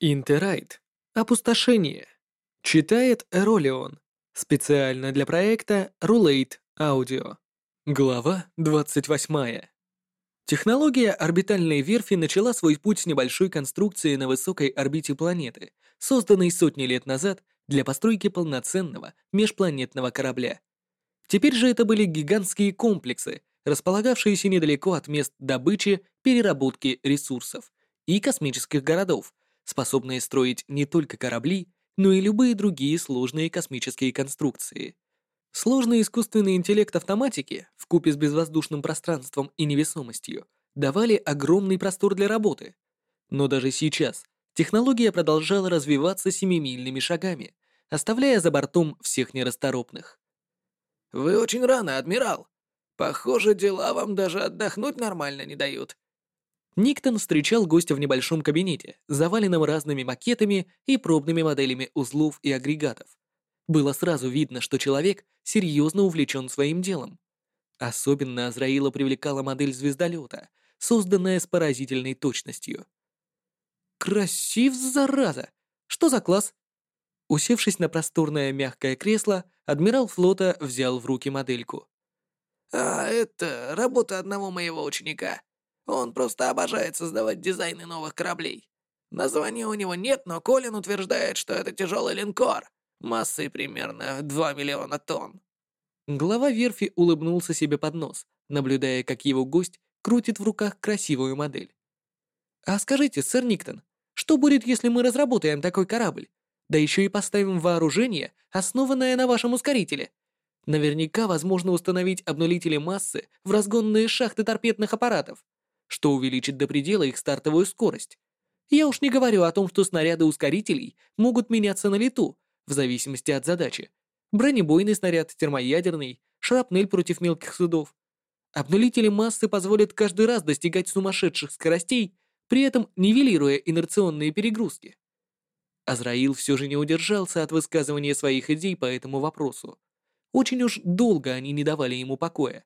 Интерайт. Опустошение. Читает Эролион. Специально для проекта Rulate Audio. Глава 28. Технология орбитальной верфи начала свой путь с небольшой конструкции на высокой орбите планеты, созданной сотни лет назад для постройки полноценного межпланетного корабля. Теперь же это были гигантские комплексы, располагавшиеся недалеко от мест добычи, переработки ресурсов и космических городов, способные строить не только корабли, но и любые другие сложные космические конструкции. Сложный искусственный интеллект автоматики, вкупе с безвоздушным пространством и невесомостью, давали огромный простор для работы. Но даже сейчас технология продолжала развиваться семимильными шагами, оставляя за бортом всех нерасторопных. «Вы очень рано, адмирал. Похоже, дела вам даже отдохнуть нормально не дают», Никтон встречал гостя в небольшом кабинете, заваленном разными макетами и пробными моделями узлов и агрегатов. Было сразу видно, что человек серьезно увлечен своим делом. Особенно Азраила привлекала модель звездолета, созданная с поразительной точностью. «Красив, зараза! Что за класс?» Усевшись на просторное мягкое кресло, адмирал флота взял в руки модельку. «А, это работа одного моего ученика. Он просто обожает создавать дизайны новых кораблей. Названия у него нет, но Колин утверждает, что это тяжелый линкор, массой примерно 2 миллиона тонн. Глава верфи улыбнулся себе под нос, наблюдая, как его гость крутит в руках красивую модель. «А скажите, сэр Никтон, что будет, если мы разработаем такой корабль? Да еще и поставим вооружение, основанное на вашем ускорителе. Наверняка возможно установить обнулители массы в разгонные шахты торпедных аппаратов что увеличит до предела их стартовую скорость. Я уж не говорю о том, что снаряды ускорителей могут меняться на лету, в зависимости от задачи. Бронебойный снаряд, термоядерный, шрапнель против мелких судов. Обнулители массы позволят каждый раз достигать сумасшедших скоростей, при этом нивелируя инерционные перегрузки. Азраил все же не удержался от высказывания своих идей по этому вопросу. Очень уж долго они не давали ему покоя.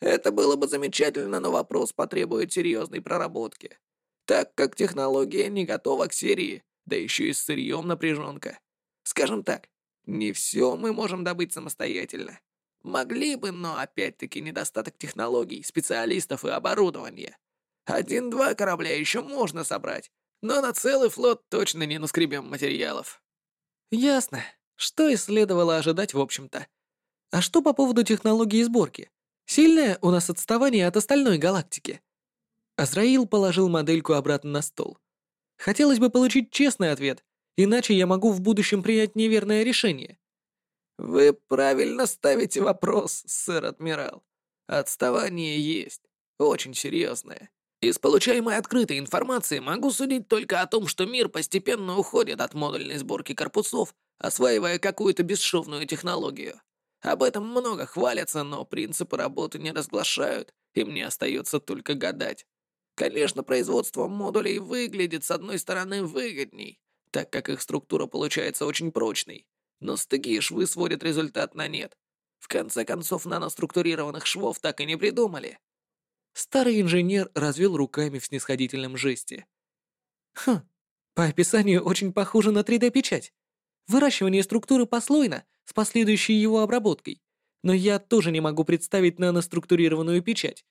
Это было бы замечательно, но вопрос потребует серьезной проработки, так как технология не готова к серии, да еще и с сырьем напряженка. Скажем так, не все мы можем добыть самостоятельно. Могли бы, но опять-таки недостаток технологий, специалистов и оборудования. Один-два корабля еще можно собрать, но на целый флот точно не наскребем материалов. Ясно. Что и следовало ожидать, в общем-то. А что по поводу технологии сборки? Сильное у нас отставание от остальной галактики. Азраил положил модельку обратно на стол. Хотелось бы получить честный ответ, иначе я могу в будущем принять неверное решение. Вы правильно ставите вопрос, сэр адмирал. Отставание есть, очень серьезное. Из получаемой открытой информации могу судить только о том, что мир постепенно уходит от модульной сборки корпусов, осваивая какую-то бесшовную технологию. Об этом много хвалятся, но принципы работы не разглашают, и мне остается только гадать. Конечно, производство модулей выглядит с одной стороны выгодней, так как их структура получается очень прочной, но стыки швы сводят результат на нет. В конце концов, наноструктурированных швов так и не придумали. Старый инженер развел руками в снисходительном жесте. Хм, по описанию очень похоже на 3D-печать. Выращивание структуры послойно с последующей его обработкой, но я тоже не могу представить наноструктурированную печать.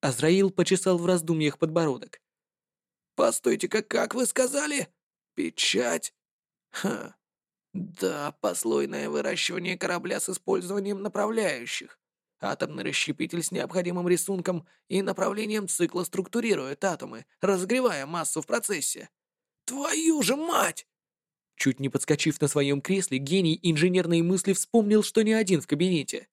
Азраил почесал в раздумьях подбородок. «Постойте-ка, как вы сказали? Печать? Ха. Да, послойное выращивание корабля с использованием направляющих. Атомный расщепитель с необходимым рисунком и направлением цикла структурирует атомы, разогревая массу в процессе. Твою же мать! Чуть не подскочив на своем кресле, гений инженерной мысли вспомнил, что не один в кабинете.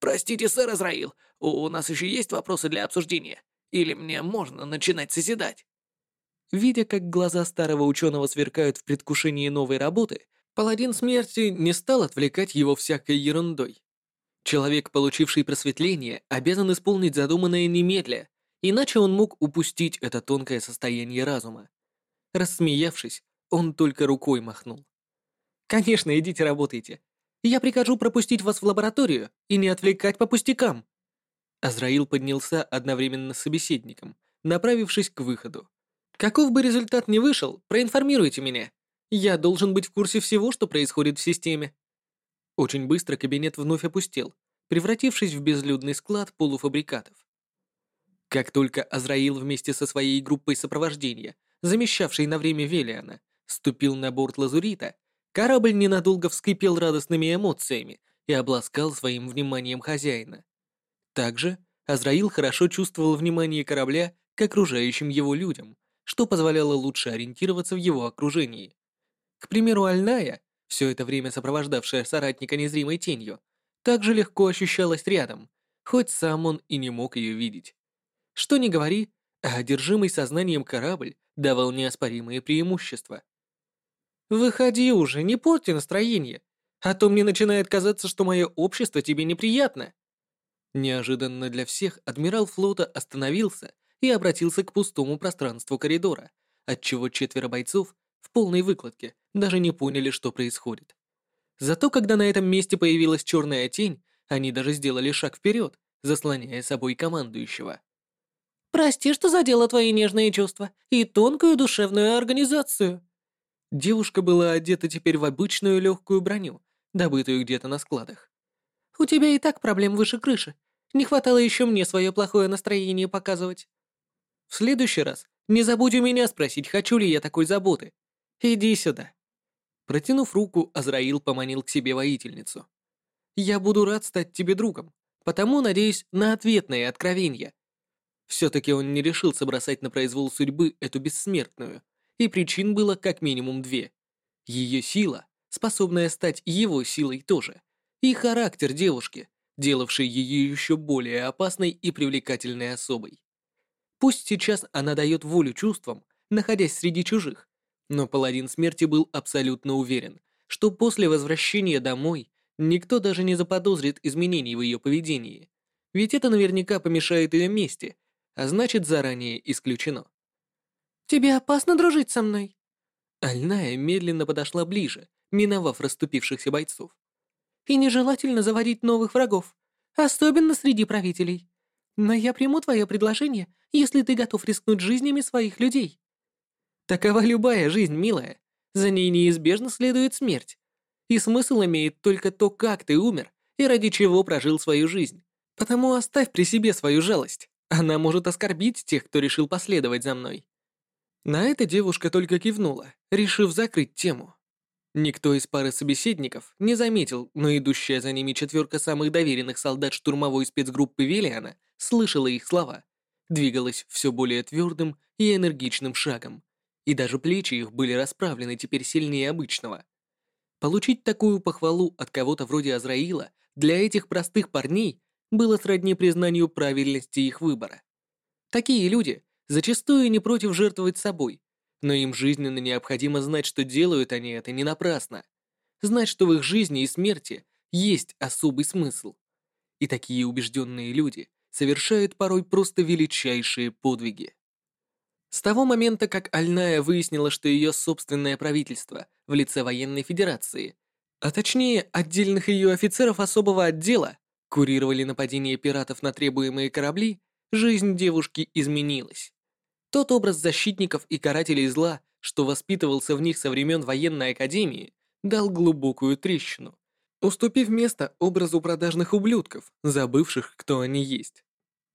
«Простите, сэр Израил, у нас еще есть вопросы для обсуждения? Или мне можно начинать созидать?» Видя, как глаза старого ученого сверкают в предвкушении новой работы, паладин смерти не стал отвлекать его всякой ерундой. Человек, получивший просветление, обязан исполнить задуманное немедля, иначе он мог упустить это тонкое состояние разума. Рассмеявшись, он только рукой махнул. «Конечно, идите работайте. Я прикажу пропустить вас в лабораторию и не отвлекать по пустякам». Азраил поднялся одновременно с собеседником, направившись к выходу. Каков бы результат ни вышел, проинформируйте меня. Я должен быть в курсе всего, что происходит в системе. Очень быстро кабинет вновь опустел, превратившись в безлюдный склад полуфабрикатов. Как только Азраил вместе со своей группой сопровождения, замещавшей на время Велиана, ступил на борт Лазурита, корабль ненадолго вскипел радостными эмоциями и обласкал своим вниманием хозяина. Также Азраил хорошо чувствовал внимание корабля к окружающим его людям, что позволяло лучше ориентироваться в его окружении. К примеру, Альная, все это время сопровождавшая соратника незримой тенью, также легко ощущалась рядом, хоть сам он и не мог ее видеть. Что ни говори, а одержимый сознанием корабль давал неоспоримые преимущества. «Выходи уже, не порти настроение, а то мне начинает казаться, что мое общество тебе неприятно». Неожиданно для всех адмирал флота остановился и обратился к пустому пространству коридора, отчего четверо бойцов в полной выкладке даже не поняли, что происходит. Зато когда на этом месте появилась черная тень, они даже сделали шаг вперед, заслоняя собой командующего. «Прости, что задела твои нежные чувства и тонкую душевную организацию». Девушка была одета теперь в обычную легкую броню, добытую где-то на складах. «У тебя и так проблем выше крыши. Не хватало еще мне свое плохое настроение показывать». «В следующий раз не забудь у меня спросить, хочу ли я такой заботы. Иди сюда». Протянув руку, Азраил поманил к себе воительницу. «Я буду рад стать тебе другом, потому надеюсь на ответные откровения». Все-таки он не решился бросать на произвол судьбы эту бессмертную, и причин было как минимум две. Ее сила, способная стать его силой тоже, и характер девушки, делавший ее еще более опасной и привлекательной особой. Пусть сейчас она дает волю чувствам, находясь среди чужих, но паладин смерти был абсолютно уверен, что после возвращения домой никто даже не заподозрит изменений в ее поведении, ведь это наверняка помешает ее мести, а значит заранее исключено. «Тебе опасно дружить со мной?» Альная медленно подошла ближе, миновав расступившихся бойцов. «И нежелательно заводить новых врагов, особенно среди правителей. Но я приму твое предложение, если ты готов рискнуть жизнями своих людей». Такова любая жизнь, милая. За ней неизбежно следует смерть. И смысл имеет только то, как ты умер и ради чего прожил свою жизнь. Потому оставь при себе свою жалость. Она может оскорбить тех, кто решил последовать за мной». На это девушка только кивнула, решив закрыть тему. Никто из пары собеседников не заметил, но идущая за ними четверка самых доверенных солдат штурмовой спецгруппы Велиана слышала их слова, двигалась все более твердым и энергичным шагом, и даже плечи их были расправлены теперь сильнее обычного. Получить такую похвалу от кого-то вроде Азраила для этих простых парней было сродни признанию правильности их выбора. Такие люди зачастую не против жертвовать собой, но им жизненно необходимо знать, что делают они это не напрасно, знать, что в их жизни и смерти есть особый смысл. И такие убежденные люди совершают порой просто величайшие подвиги. С того момента, как Альная выяснила, что ее собственное правительство в лице военной федерации, а точнее отдельных ее офицеров особого отдела, курировали нападение пиратов на требуемые корабли, жизнь девушки изменилась. Тот образ защитников и карателей зла, что воспитывался в них со времен военной академии, дал глубокую трещину, уступив место образу продажных ублюдков, забывших, кто они есть.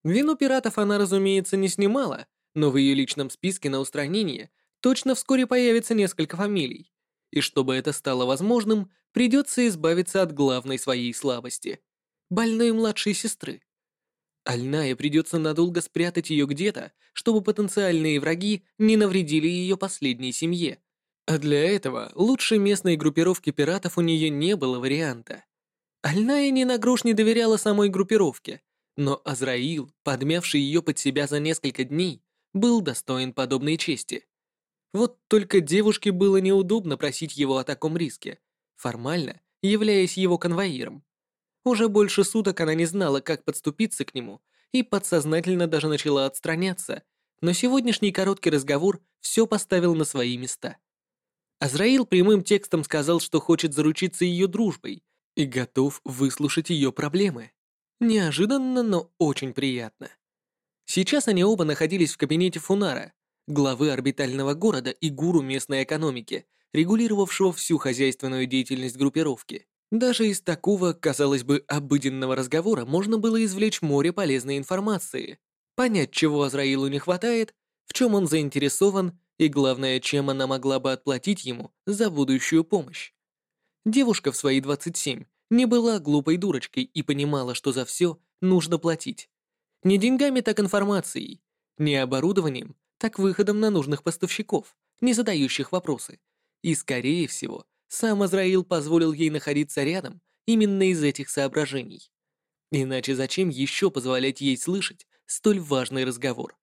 Вину пиратов она, разумеется, не снимала, но в ее личном списке на устранение точно вскоре появится несколько фамилий. И чтобы это стало возможным, придется избавиться от главной своей слабости — больной младшей сестры. Альная придется надолго спрятать ее где-то, чтобы потенциальные враги не навредили ее последней семье. А для этого лучшей местной группировки пиратов у нее не было варианта. Альная ни на грош не доверяла самой группировке, но Азраил, подмявший ее под себя за несколько дней, был достоин подобной чести. Вот только девушке было неудобно просить его о таком риске, формально являясь его конвоиром. Уже больше суток она не знала, как подступиться к нему, и подсознательно даже начала отстраняться, но сегодняшний короткий разговор все поставил на свои места. Азраил прямым текстом сказал, что хочет заручиться ее дружбой и готов выслушать ее проблемы. Неожиданно, но очень приятно. Сейчас они оба находились в кабинете Фунара, главы орбитального города и гуру местной экономики, регулировавшего всю хозяйственную деятельность группировки. Даже из такого, казалось бы, обыденного разговора можно было извлечь море полезной информации, понять, чего Азраилу не хватает, в чем он заинтересован и, главное, чем она могла бы отплатить ему за будущую помощь. Девушка в свои 27 не была глупой дурочкой и понимала, что за все нужно платить. Не деньгами, так информацией, не оборудованием, так выходом на нужных поставщиков, не задающих вопросы. И, скорее всего, сам Азраил позволил ей находиться рядом именно из этих соображений. Иначе зачем еще позволять ей слышать столь важный разговор?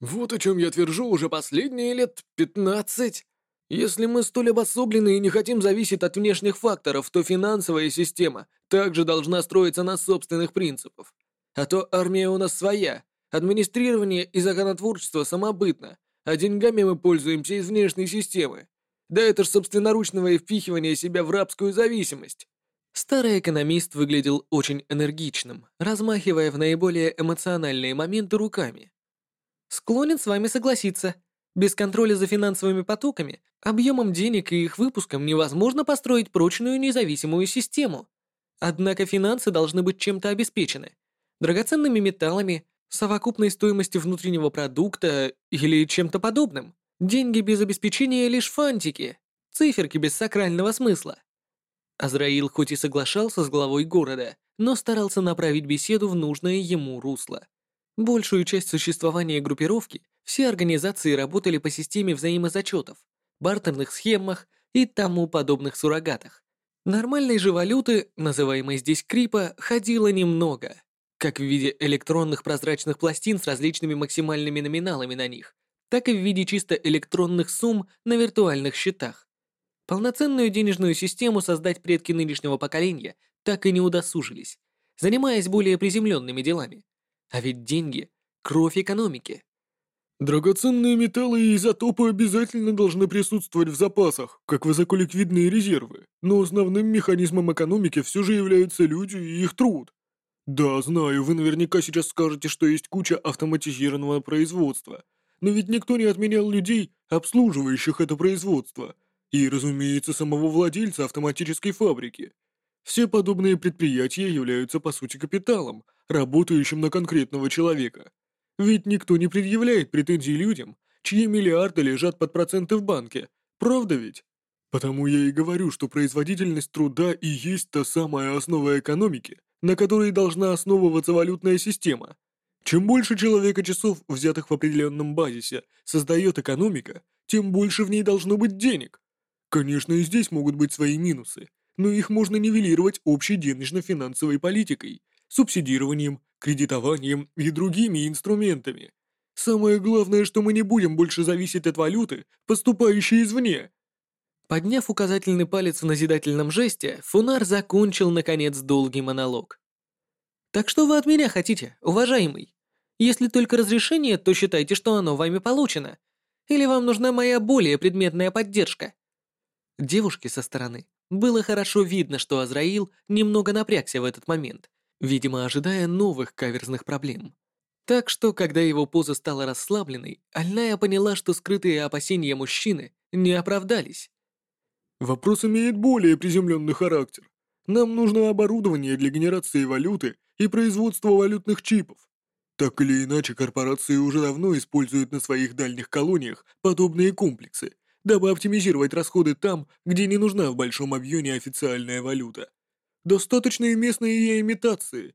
«Вот о чем я твержу уже последние лет пятнадцать. Если мы столь обособлены и не хотим зависеть от внешних факторов, то финансовая система также должна строиться на собственных принципах. А то армия у нас своя, администрирование и законотворчество самобытно, а деньгами мы пользуемся из внешней системы. Да это ж собственноручного впихивание себя в рабскую зависимость. Старый экономист выглядел очень энергичным, размахивая в наиболее эмоциональные моменты руками. Склонен с вами согласиться. Без контроля за финансовыми потоками, объемом денег и их выпуском невозможно построить прочную независимую систему. Однако финансы должны быть чем-то обеспечены. Драгоценными металлами, совокупной стоимостью внутреннего продукта или чем-то подобным. Деньги без обеспечения лишь фантики, циферки без сакрального смысла. Азраил хоть и соглашался с главой города, но старался направить беседу в нужное ему русло. Большую часть существования группировки все организации работали по системе взаимозачетов, бартерных схемах и тому подобных суррогатах. Нормальной же валюты, называемой здесь крипа, ходило немного, как в виде электронных прозрачных пластин с различными максимальными номиналами на них, так и в виде чисто электронных сумм на виртуальных счетах. Полноценную денежную систему создать предки нынешнего поколения так и не удосужились, занимаясь более приземленными делами. А ведь деньги — кровь экономики. Драгоценные металлы и изотопы обязательно должны присутствовать в запасах, как высоколиквидные резервы, но основным механизмом экономики все же являются люди и их труд. Да, знаю, вы наверняка сейчас скажете, что есть куча автоматизированного производства, но ведь никто не отменял людей, обслуживающих это производство, и, разумеется, самого владельца автоматической фабрики. Все подобные предприятия являются по сути капиталом, работающим на конкретного человека. Ведь никто не предъявляет претензий людям, чьи миллиарды лежат под проценты в банке, правда ведь? Потому я и говорю, что производительность труда и есть та самая основа экономики, на которой должна основываться валютная система, чем больше человека часов, взятых в определенном базисе, создает экономика, тем больше в ней должно быть денег. Конечно, и здесь могут быть свои минусы, но их можно нивелировать общей денежно-финансовой политикой, субсидированием, кредитованием и другими инструментами. Самое главное, что мы не будем больше зависеть от валюты, поступающей извне. Подняв указательный палец в назидательном жесте, Фунар закончил, наконец, долгий монолог. «Так что вы от меня хотите, уважаемый? Если только разрешение, то считайте, что оно вами получено. Или вам нужна моя более предметная поддержка?» Девушке со стороны было хорошо видно, что Азраил немного напрягся в этот момент, видимо, ожидая новых каверзных проблем. Так что, когда его поза стала расслабленной, Альная поняла, что скрытые опасения мужчины не оправдались. «Вопрос имеет более приземленный характер. Нам нужно оборудование для генерации валюты и производства валютных чипов. Так или иначе, корпорации уже давно используют на своих дальних колониях подобные комплексы, дабы оптимизировать расходы там, где не нужна в большом объеме официальная валюта. Достаточно и местной ее имитации.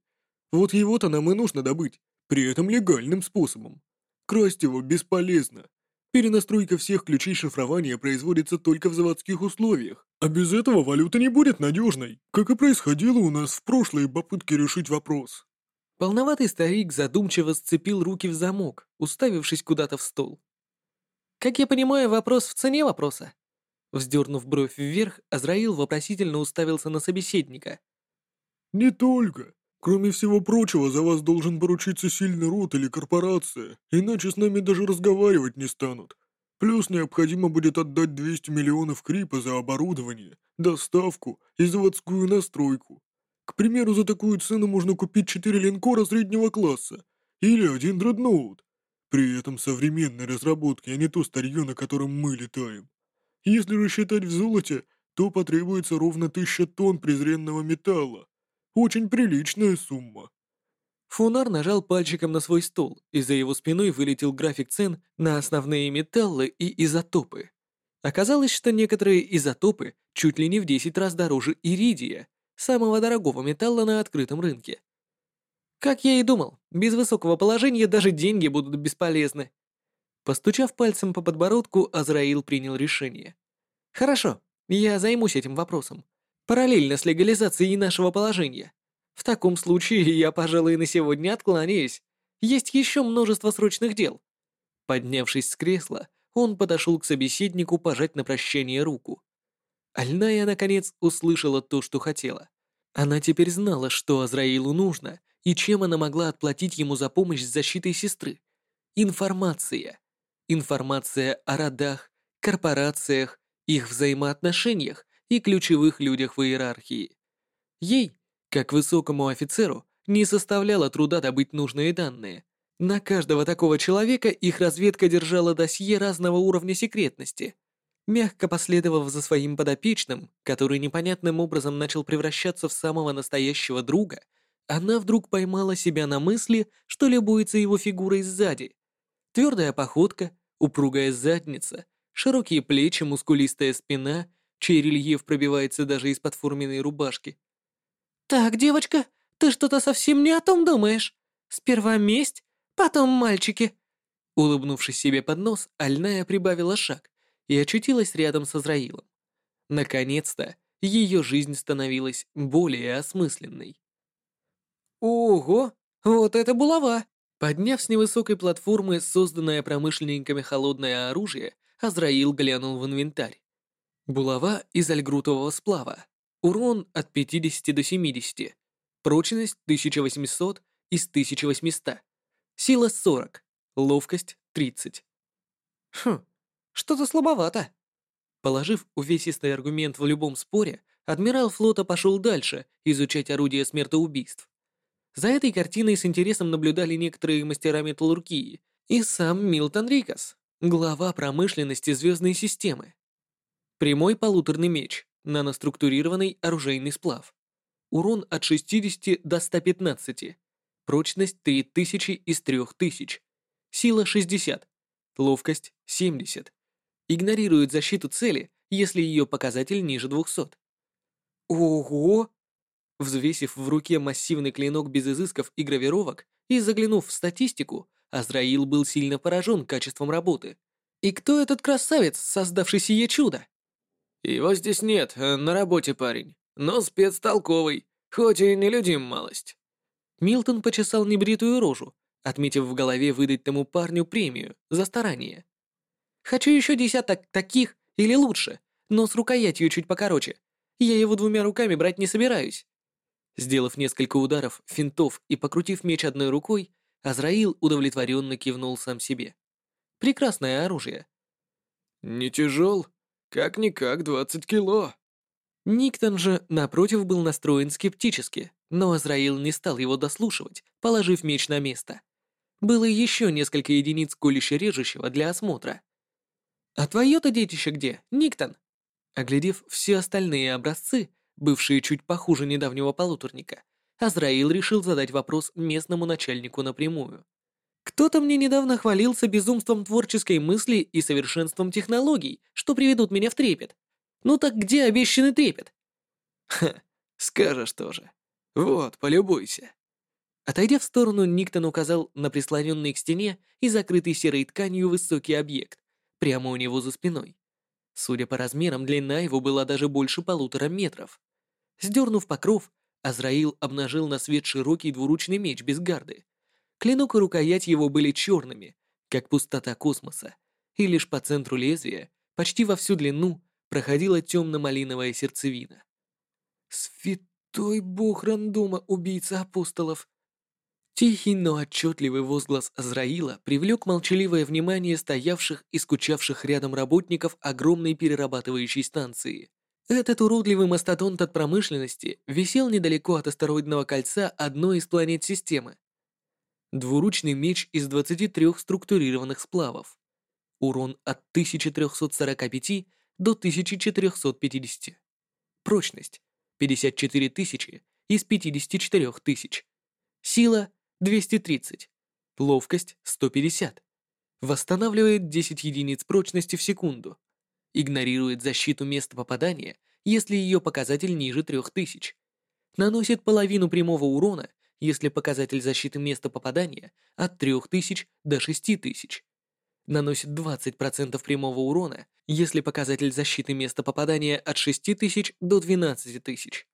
Вот его-то нам и нужно добыть, при этом легальным способом. Красть его бесполезно. Перенастройка всех ключей шифрования производится только в заводских условиях, а без этого валюта не будет надежной, как и происходило у нас в прошлой попытке решить вопрос. Полноватый старик задумчиво сцепил руки в замок, уставившись куда-то в стол. «Как я понимаю, вопрос в цене вопроса?» Вздернув бровь вверх, Азраил вопросительно уставился на собеседника. «Не только. Кроме всего прочего, за вас должен поручиться сильный род или корпорация, иначе с нами даже разговаривать не станут. Плюс необходимо будет отдать 200 миллионов крипа за оборудование, доставку и заводскую настройку. К примеру, за такую цену можно купить четыре линкора среднего класса или один дредноут. При этом современной разработки, а не то старье, на котором мы летаем. Если рассчитать в золоте, то потребуется ровно тысяча тонн презренного металла. Очень приличная сумма. Фунар нажал пальчиком на свой стол, и за его спиной вылетел график цен на основные металлы и изотопы. Оказалось, что некоторые изотопы чуть ли не в 10 раз дороже иридия, самого дорогого металла на открытом рынке. Как я и думал, без высокого положения даже деньги будут бесполезны. Постучав пальцем по подбородку, Азраил принял решение. Хорошо, я займусь этим вопросом. Параллельно с легализацией нашего положения. В таком случае я, пожалуй, на сегодня откланяюсь. Есть еще множество срочных дел. Поднявшись с кресла, он подошел к собеседнику пожать на прощание руку. Альная, наконец, услышала то, что хотела. Она теперь знала, что Азраилу нужно, и чем она могла отплатить ему за помощь с защитой сестры. Информация. Информация о родах, корпорациях, их взаимоотношениях и ключевых людях в иерархии. Ей, как высокому офицеру, не составляло труда добыть нужные данные. На каждого такого человека их разведка держала досье разного уровня секретности. Мягко последовав за своим подопечным, который непонятным образом начал превращаться в самого настоящего друга, она вдруг поймала себя на мысли, что любуется его фигурой сзади. Твердая походка, упругая задница, широкие плечи, мускулистая спина, чей рельеф пробивается даже из-под форменной рубашки. «Так, девочка, ты что-то совсем не о том думаешь. Сперва месть, потом мальчики». Улыбнувшись себе под нос, Альная прибавила шаг и очутилась рядом с Азраилом. Наконец-то ее жизнь становилась более осмысленной. «Ого, вот это булава!» Подняв с невысокой платформы созданное промышленниками холодное оружие, Азраил глянул в инвентарь. Булава из альгрутового сплава. Урон от 50 до 70. Прочность 1800 из 1800. Сила 40. Ловкость 30. Хм, что-то слабовато. Положив увесистый аргумент в любом споре, адмирал флота пошел дальше изучать орудия смертоубийств. За этой картиной с интересом наблюдали некоторые мастера металлургии и сам Милтон Рикас, глава промышленности звездной системы. Прямой полуторный меч, наноструктурированный оружейный сплав. Урон от 60 до 115. Прочность 3000 из 3000. Сила 60. Ловкость 70. Игнорирует защиту цели, если ее показатель ниже 200. Ого! Взвесив в руке массивный клинок без изысков и гравировок и заглянув в статистику, Азраил был сильно поражен качеством работы. И кто этот красавец, создавший сие чудо? Его здесь нет, э, на работе парень. Но спец толковый, хоть и нелюдим малость. Милтон почесал небритую рожу, отметив в голове выдать тому парню премию за старание. «Хочу еще десяток таких или лучше, но с рукоятью чуть покороче. Я его двумя руками брать не собираюсь». Сделав несколько ударов, финтов и покрутив меч одной рукой, Азраил удовлетворенно кивнул сам себе. «Прекрасное оружие». «Не тяжел?» Как-никак 20 кило. Никтон же, напротив, был настроен скептически, но Азраил не стал его дослушивать, положив меч на место. Было еще несколько единиц колюще-режущего для осмотра. «А твое-то детище где, Никтон?» Оглядев все остальные образцы, бывшие чуть похуже недавнего полуторника, Азраил решил задать вопрос местному начальнику напрямую. Кто-то мне недавно хвалился безумством творческой мысли и совершенством технологий, что приведут меня в трепет. Ну так где обещанный трепет? Ха, скажешь тоже. Вот, полюбуйся. Отойдя в сторону, Никтон указал на прислоненный к стене и закрытый серой тканью высокий объект, прямо у него за спиной. Судя по размерам, длина его была даже больше полутора метров. Сдернув покров, Азраил обнажил на свет широкий двуручный меч без гарды, Клинок и рукоять его были черными, как пустота космоса, и лишь по центру лезвия, почти во всю длину, проходила темно-малиновая сердцевина. «Святой бог рандома, убийца апостолов!» Тихий, но отчетливый возглас Азраила привлек молчаливое внимание стоявших и скучавших рядом работников огромной перерабатывающей станции. Этот уродливый мастодонт от промышленности висел недалеко от астероидного кольца одной из планет системы. Двуручный меч из 23 структурированных сплавов. Урон от 1345 до 1450. Прочность 54 тысячи из 54 тысяч. Сила 230. Ловкость 150. Восстанавливает 10 единиц прочности в секунду. Игнорирует защиту места попадания, если ее показатель ниже 3000. Наносит половину прямого урона, если показатель защиты места попадания от 3000 до 6000. Наносит 20% прямого урона, если показатель защиты места попадания от 6000 до 12000.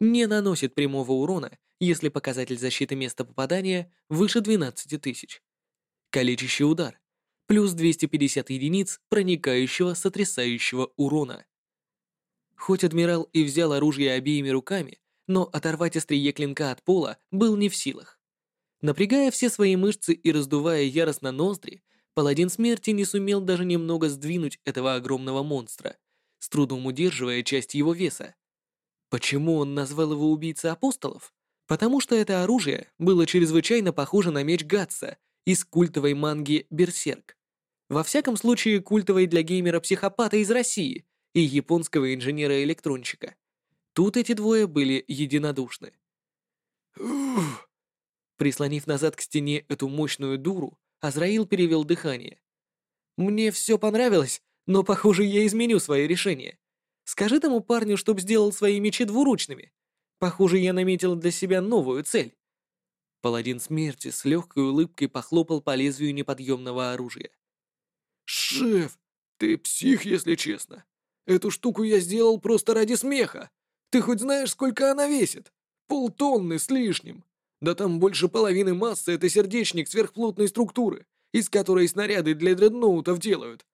Не наносит прямого урона, если показатель защиты места попадания выше 12000. Калечащий удар. Плюс 250 единиц проникающего сотрясающего урона. Хоть адмирал и взял оружие обеими руками, но оторвать острие клинка от пола был не в силах. Напрягая все свои мышцы и раздувая яростно ноздри, паладин смерти не сумел даже немного сдвинуть этого огромного монстра, с трудом удерживая часть его веса. Почему он назвал его убийцей апостолов? Потому что это оружие было чрезвычайно похоже на меч Гатса из культовой манги «Берсерк». Во всяком случае, культовой для геймера-психопата из России и японского инженера-электронщика. Тут эти двое были единодушны. Ух! Прислонив назад к стене эту мощную дуру, Азраил перевел дыхание. «Мне все понравилось, но, похоже, я изменю свое решение. Скажи тому парню, чтоб сделал свои мечи двуручными. Похоже, я наметил для себя новую цель». Паладин смерти с легкой улыбкой похлопал по лезвию неподъемного оружия. «Шеф, ты псих, если честно. Эту штуку я сделал просто ради смеха. Ты хоть знаешь, сколько она весит? Полтонны с лишним. Да там больше половины массы — это сердечник сверхплотной структуры, из которой снаряды для дредноутов делают.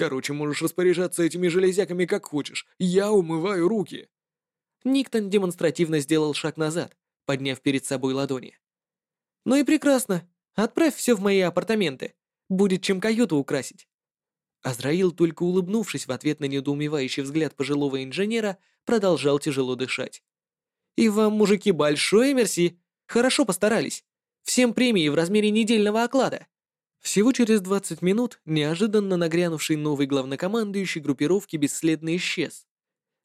Короче, можешь распоряжаться этими железяками как хочешь. Я умываю руки». Никтон демонстративно сделал шаг назад, подняв перед собой ладони. «Ну и прекрасно. Отправь все в мои апартаменты. Будет чем каюту украсить». Азраил, только улыбнувшись в ответ на недоумевающий взгляд пожилого инженера, продолжал тяжело дышать. «И вам, мужики, большое мерси. Хорошо постарались. Всем премии в размере недельного оклада». Всего через 20 минут неожиданно нагрянувший новый главнокомандующий группировки бесследно исчез.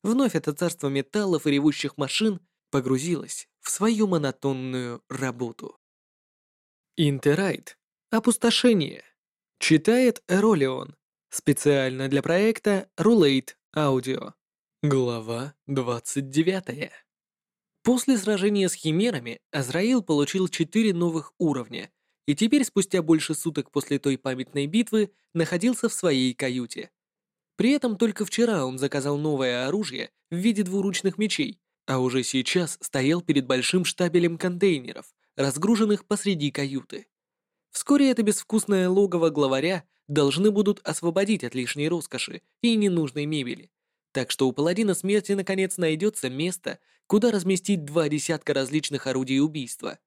Вновь это царство металлов и ревущих машин погрузилось в свою монотонную работу. Интерайт. Опустошение. Читает Эролион. Специально для проекта Rulate Audio. Глава 29. После сражения с химерами Азраил получил 4 новых уровня и теперь спустя больше суток после той памятной битвы находился в своей каюте. При этом только вчера он заказал новое оружие в виде двуручных мечей, а уже сейчас стоял перед большим штабелем контейнеров, разгруженных посреди каюты. Вскоре это безвкусное логово главаря должны будут освободить от лишней роскоши и ненужной мебели. Так что у паладина смерти наконец найдется место, куда разместить два десятка различных орудий убийства.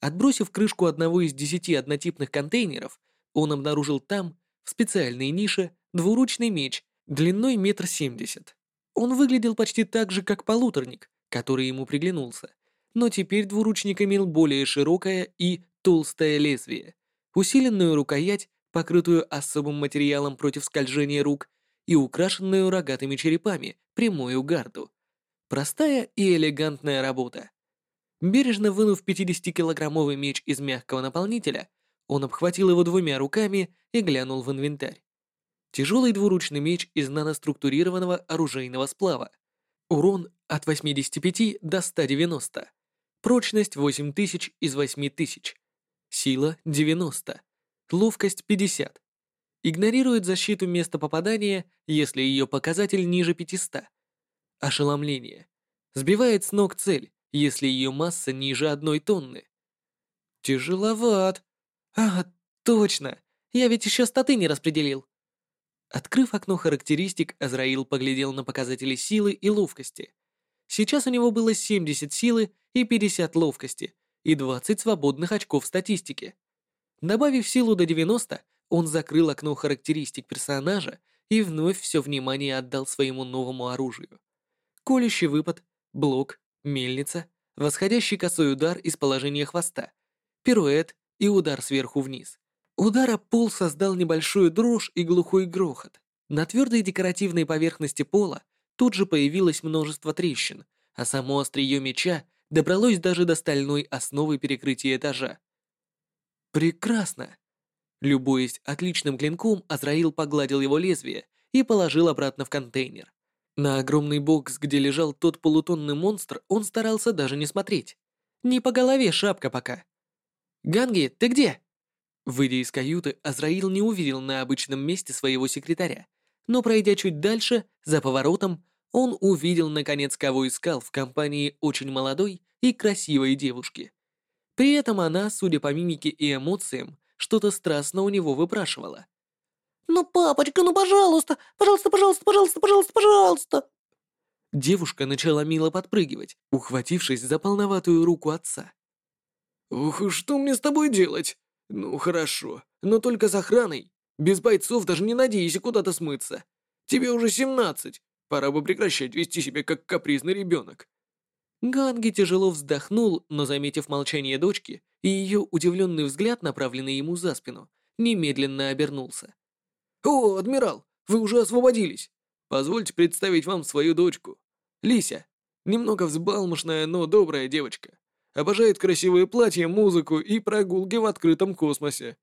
Отбросив крышку одного из десяти однотипных контейнеров, он обнаружил там, в специальной нише, двуручный меч длиной метр семьдесят. Он выглядел почти так же, как полуторник, который ему приглянулся, но теперь двуручник имел более широкое и толстое лезвие, усиленную рукоять покрытую особым материалом против скольжения рук и украшенную рогатыми черепами прямую гарду. Простая и элегантная работа. Бережно вынув 50-килограммовый меч из мягкого наполнителя, он обхватил его двумя руками и глянул в инвентарь. Тяжелый двуручный меч из наноструктурированного оружейного сплава. Урон от 85 до 190. Прочность 8000 из 8000. Сила 90. Ловкость 50. Игнорирует защиту места попадания, если ее показатель ниже 500. Ошеломление. Сбивает с ног цель, если ее масса ниже одной тонны. Тяжеловат. А, точно. Я ведь еще статы не распределил. Открыв окно характеристик, Азраил поглядел на показатели силы и ловкости. Сейчас у него было 70 силы и 50 ловкости, и 20 свободных очков статистики. Добавив силу до 90, он закрыл окно характеристик персонажа и вновь все внимание отдал своему новому оружию. Колющий выпад, блок, мельница, восходящий косой удар из положения хвоста, пируэт, и удар сверху вниз. Удар об пол создал небольшую дрожь и глухой грохот. На твердой декоративной поверхности пола тут же появилось множество трещин, а само острие меча добралось даже до стальной основы перекрытия этажа. Прекрасно! Любуясь отличным клинком, Азраил погладил его лезвие и положил обратно в контейнер. На огромный бокс, где лежал тот полутонный монстр, он старался даже не смотреть. Не по голове шапка пока. «Ганги, ты где?» Выйдя из каюты, Азраил не увидел на обычном месте своего секретаря, но пройдя чуть дальше, за поворотом, он увидел, наконец, кого искал в компании очень молодой и красивой девушки. При этом она, судя по мимике и эмоциям, что-то страстно у него выпрашивала. «Ну, папочка, ну, пожалуйста, пожалуйста, пожалуйста, пожалуйста, пожалуйста, пожалуйста!» Девушка начала мило подпрыгивать, ухватившись за полноватую руку отца. «Ух, что мне с тобой делать? Ну, хорошо, но только с охраной. Без бойцов даже не надейся куда-то смыться. Тебе уже семнадцать, пора бы прекращать вести себя как капризный ребенок». Ганги тяжело вздохнул, но, заметив молчание дочки и ее удивленный взгляд, направленный ему за спину, немедленно обернулся. «О, адмирал, вы уже освободились. Позвольте представить вам свою дочку. Лися. Немного взбалмошная, но добрая девочка. Обожает красивые платья, музыку и прогулки в открытом космосе.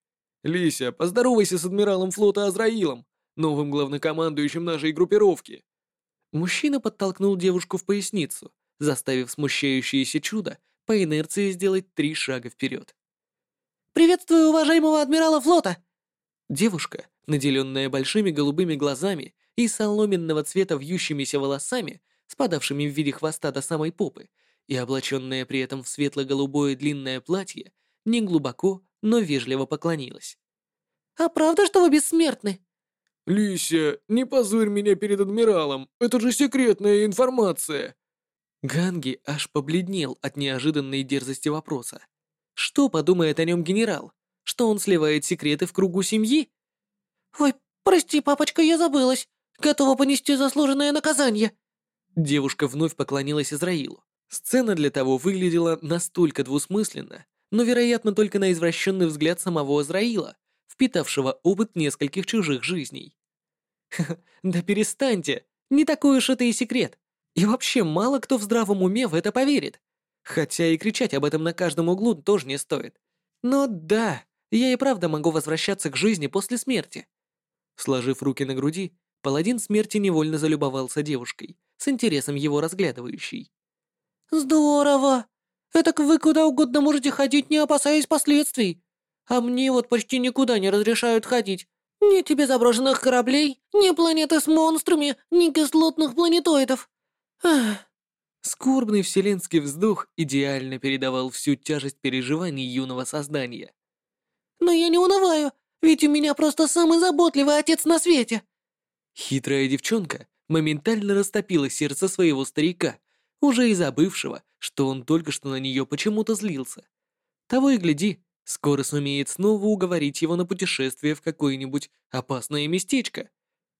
Лися, поздоровайся с адмиралом флота Азраилом, новым главнокомандующим нашей группировки». Мужчина подтолкнул девушку в поясницу, заставив смущающееся чудо по инерции сделать три шага вперед. «Приветствую уважаемого адмирала флота!» Девушка, наделенная большими голубыми глазами и соломенного цвета вьющимися волосами, спадавшими в виде хвоста до самой попы, и облаченная при этом в светло-голубое длинное платье, не глубоко, но вежливо поклонилась. «А правда, что вы бессмертны?» «Лися, не позорь меня перед адмиралом, это же секретная информация!» Ганги аж побледнел от неожиданной дерзости вопроса. Что подумает о нем генерал? Что он сливает секреты в кругу семьи? «Ой, прости, папочка, я забылась. Готова понести заслуженное наказание». Девушка вновь поклонилась Израилу. Сцена для того выглядела настолько двусмысленно, но, вероятно, только на извращенный взгляд самого Израила, впитавшего опыт нескольких чужих жизней. Ха да перестаньте, не такой уж это и секрет. И вообще мало кто в здравом уме в это поверит. Хотя и кричать об этом на каждом углу тоже не стоит. Но да, я и правда могу возвращаться к жизни после смерти. Сложив руки на груди, паладин смерти невольно залюбовался девушкой, с интересом его разглядывающей. «Здорово! Этак вы куда угодно можете ходить, не опасаясь последствий. А мне вот почти никуда не разрешают ходить. Ни тебе заброшенных кораблей, ни планеты с монстрами, ни кислотных планетоидов. Ах!» Скорбный вселенский вздох идеально передавал всю тяжесть переживаний юного создания. «Но я не унываю, ведь у меня просто самый заботливый отец на свете!» Хитрая девчонка моментально растопила сердце своего старика, уже и забывшего, что он только что на нее почему-то злился. Того и гляди, скоро сумеет снова уговорить его на путешествие в какое-нибудь опасное местечко.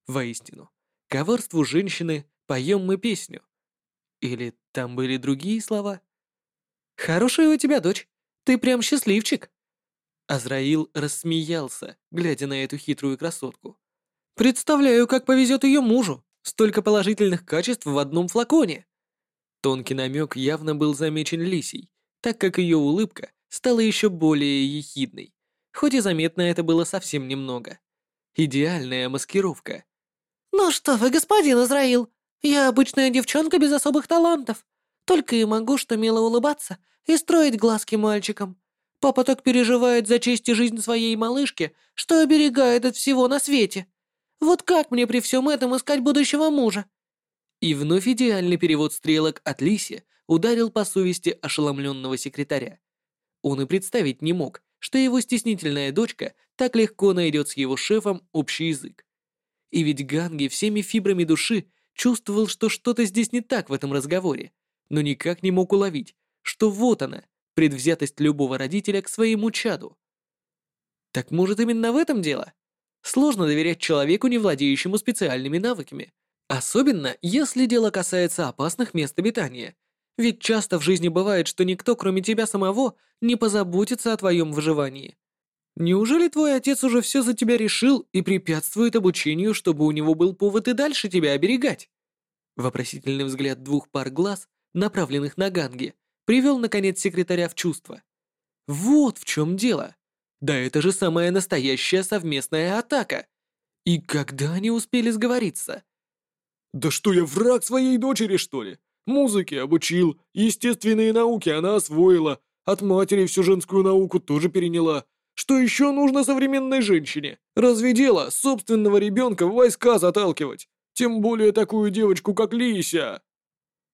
Воистину, коварству женщины поем мы песню. Или там были другие слова? «Хорошая у тебя дочь, ты прям счастливчик!» Азраил рассмеялся, глядя на эту хитрую красотку. «Представляю, как повезет ее мужу. Столько положительных качеств в одном флаконе!» Тонкий намек явно был замечен Лисей, так как ее улыбка стала еще более ехидной, хоть и заметно это было совсем немного. Идеальная маскировка. «Ну что вы, господин Израил, я обычная девчонка без особых талантов. Только и могу что мило улыбаться и строить глазки мальчикам. Папа так переживает за честь и жизнь своей малышки, что оберегает от всего на свете. Вот как мне при всем этом искать будущего мужа?» И вновь идеальный перевод стрелок от Лиси ударил по совести ошеломленного секретаря. Он и представить не мог, что его стеснительная дочка так легко найдет с его шефом общий язык. И ведь Ганги всеми фибрами души чувствовал, что что-то здесь не так в этом разговоре, но никак не мог уловить, что вот она, предвзятость любого родителя к своему чаду. Так может именно в этом дело? Сложно доверять человеку, не владеющему специальными навыками. Особенно, если дело касается опасных мест обитания. Ведь часто в жизни бывает, что никто, кроме тебя самого, не позаботится о твоем выживании. Неужели твой отец уже все за тебя решил и препятствует обучению, чтобы у него был повод и дальше тебя оберегать?» Вопросительный взгляд двух пар глаз, направленных на Ганги, привел, наконец, секретаря в чувство. «Вот в чем дело. Да это же самая настоящая совместная атака. И когда они успели сговориться?» «Да что я враг своей дочери, что ли? Музыке обучил, естественные науки она освоила, от матери всю женскую науку тоже переняла. Что еще нужно современной женщине? Разве дело собственного ребенка в войска заталкивать? Тем более такую девочку, как Лися!»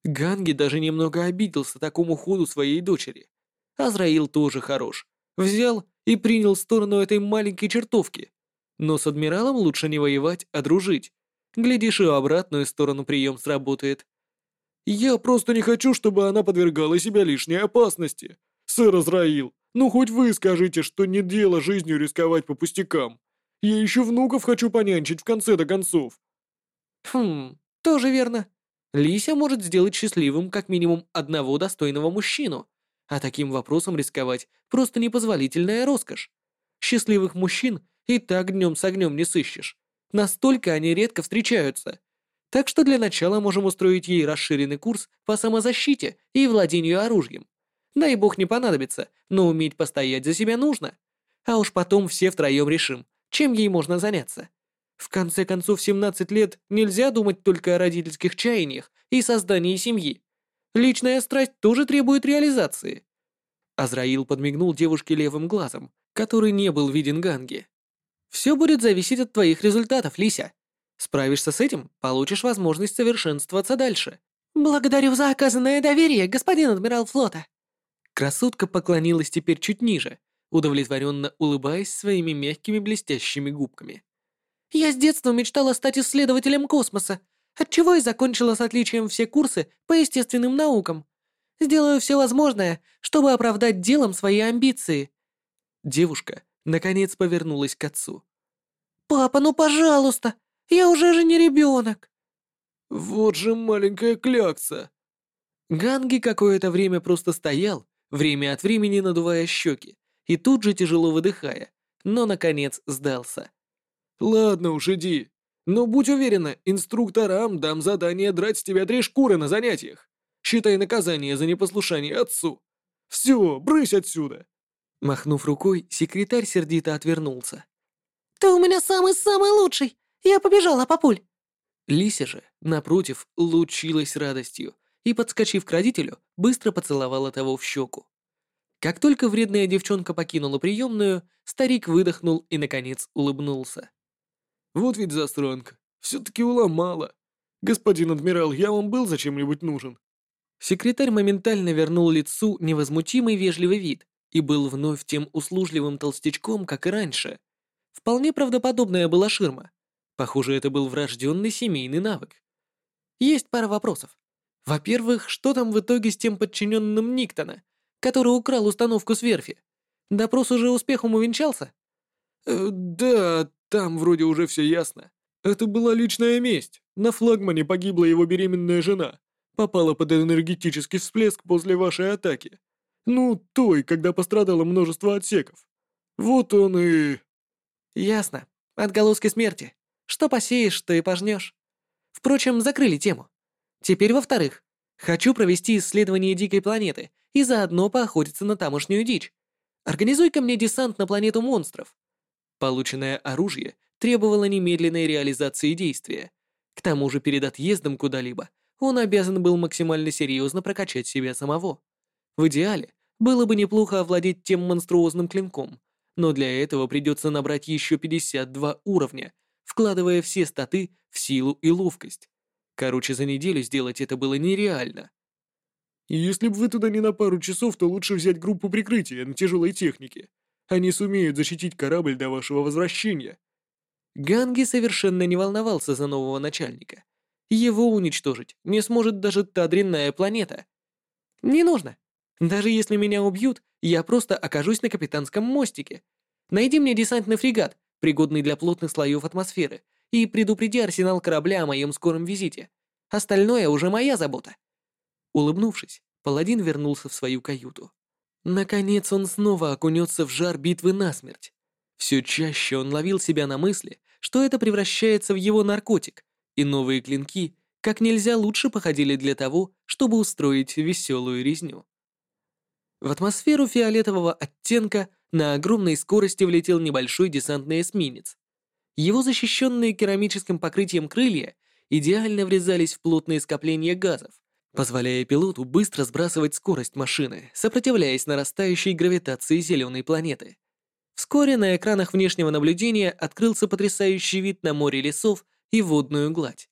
Ганги даже немного обиделся такому ходу своей дочери. Азраил тоже хорош. Взял и принял сторону этой маленькой чертовки. Но с адмиралом лучше не воевать, а дружить. Глядишь, и обратную сторону прием сработает. «Я просто не хочу, чтобы она подвергала себя лишней опасности. Сэр Азраил, ну хоть вы скажите, что не дело жизнью рисковать по пустякам. Я еще внуков хочу понянчить в конце до концов». Хм, тоже верно. Лися может сделать счастливым как минимум одного достойного мужчину, а таким вопросом рисковать просто непозволительная роскошь. Счастливых мужчин и так днем с огнем не сыщешь. Настолько они редко встречаются. Так что для начала можем устроить ей расширенный курс по самозащите и владению оружием. Дай бог не понадобится, но уметь постоять за себя нужно. А уж потом все втроем решим, чем ей можно заняться. В конце концов, 17 лет нельзя думать только о родительских чаяниях и создании семьи. Личная страсть тоже требует реализации. Азраил подмигнул девушке левым глазом, который не был виден Ганге. «Все будет зависеть от твоих результатов, Лися. Справишься с этим, получишь возможность совершенствоваться дальше. Благодарю за оказанное доверие, господин адмирал флота. Красотка поклонилась теперь чуть ниже, удовлетворенно улыбаясь своими мягкими блестящими губками. Я с детства мечтала стать исследователем космоса, отчего и закончила с отличием все курсы по естественным наукам. Сделаю все возможное, чтобы оправдать делом свои амбиции. Девушка наконец повернулась к отцу. Папа, ну пожалуйста, я уже же не ребенок!» «Вот же маленькая клякса!» Ганги какое-то время просто стоял, время от времени надувая щеки, и тут же тяжело выдыхая, но, наконец, сдался. «Ладно уж, иди. Но будь уверена, инструкторам дам задание драть с тебя три шкуры на занятиях. Считай наказание за непослушание отцу. Все, брысь отсюда!» Махнув рукой, секретарь сердито отвернулся. «Ты у меня самый-самый лучший! Я побежала, папуль!» Лися же, напротив, лучилась радостью и, подскочив к родителю, быстро поцеловала того в щеку. Как только вредная девчонка покинула приемную, старик выдохнул и, наконец, улыбнулся. «Вот ведь засранка, все-таки уломала. Господин адмирал, я вам был зачем-нибудь нужен?» Секретарь моментально вернул лицу невозмутимый вежливый вид и был вновь тем услужливым толстячком, как и раньше. Вполне правдоподобная была ширма. Похоже, это был врожденный семейный навык. Есть пара вопросов. Во-первых, что там в итоге с тем подчиненным Никтона, который украл установку с верфи? Допрос уже успехом увенчался? Э, да, там вроде уже все ясно. Это была личная месть. На флагмане погибла его беременная жена. Попала под энергетический всплеск после вашей атаки. Ну, той, когда пострадало множество отсеков. Вот он и... Ясно. Отголоски смерти. Что посеешь, то и пожнешь. Впрочем, закрыли тему. Теперь во-вторых, хочу провести исследование дикой планеты и заодно поохотиться на тамошнюю дичь. Организуй-ка мне десант на планету монстров. Полученное оружие требовало немедленной реализации действия. К тому же перед отъездом куда-либо он обязан был максимально серьезно прокачать себя самого. В идеале было бы неплохо овладеть тем монструозным клинком, но для этого придется набрать еще 52 уровня — вкладывая все статы в силу и ловкость. Короче, за неделю сделать это было нереально. Если бы вы туда не на пару часов, то лучше взять группу прикрытия на тяжелой технике. Они сумеют защитить корабль до вашего возвращения. Ганги совершенно не волновался за нового начальника. Его уничтожить не сможет даже та дрянная планета. Не нужно. Даже если меня убьют, я просто окажусь на капитанском мостике. Найди мне десантный фрегат, пригодный для плотных слоев атмосферы, и предупреди арсенал корабля о моем скором визите. Остальное уже моя забота». Улыбнувшись, паладин вернулся в свою каюту. Наконец он снова окунется в жар битвы насмерть. Все чаще он ловил себя на мысли, что это превращается в его наркотик, и новые клинки как нельзя лучше походили для того, чтобы устроить веселую резню. В атмосферу фиолетового оттенка на огромной скорости влетел небольшой десантный эсминец. Его защищенные керамическим покрытием крылья идеально врезались в плотные скопления газов, позволяя пилоту быстро сбрасывать скорость машины, сопротивляясь нарастающей гравитации зеленой планеты. Вскоре на экранах внешнего наблюдения открылся потрясающий вид на море лесов и водную гладь.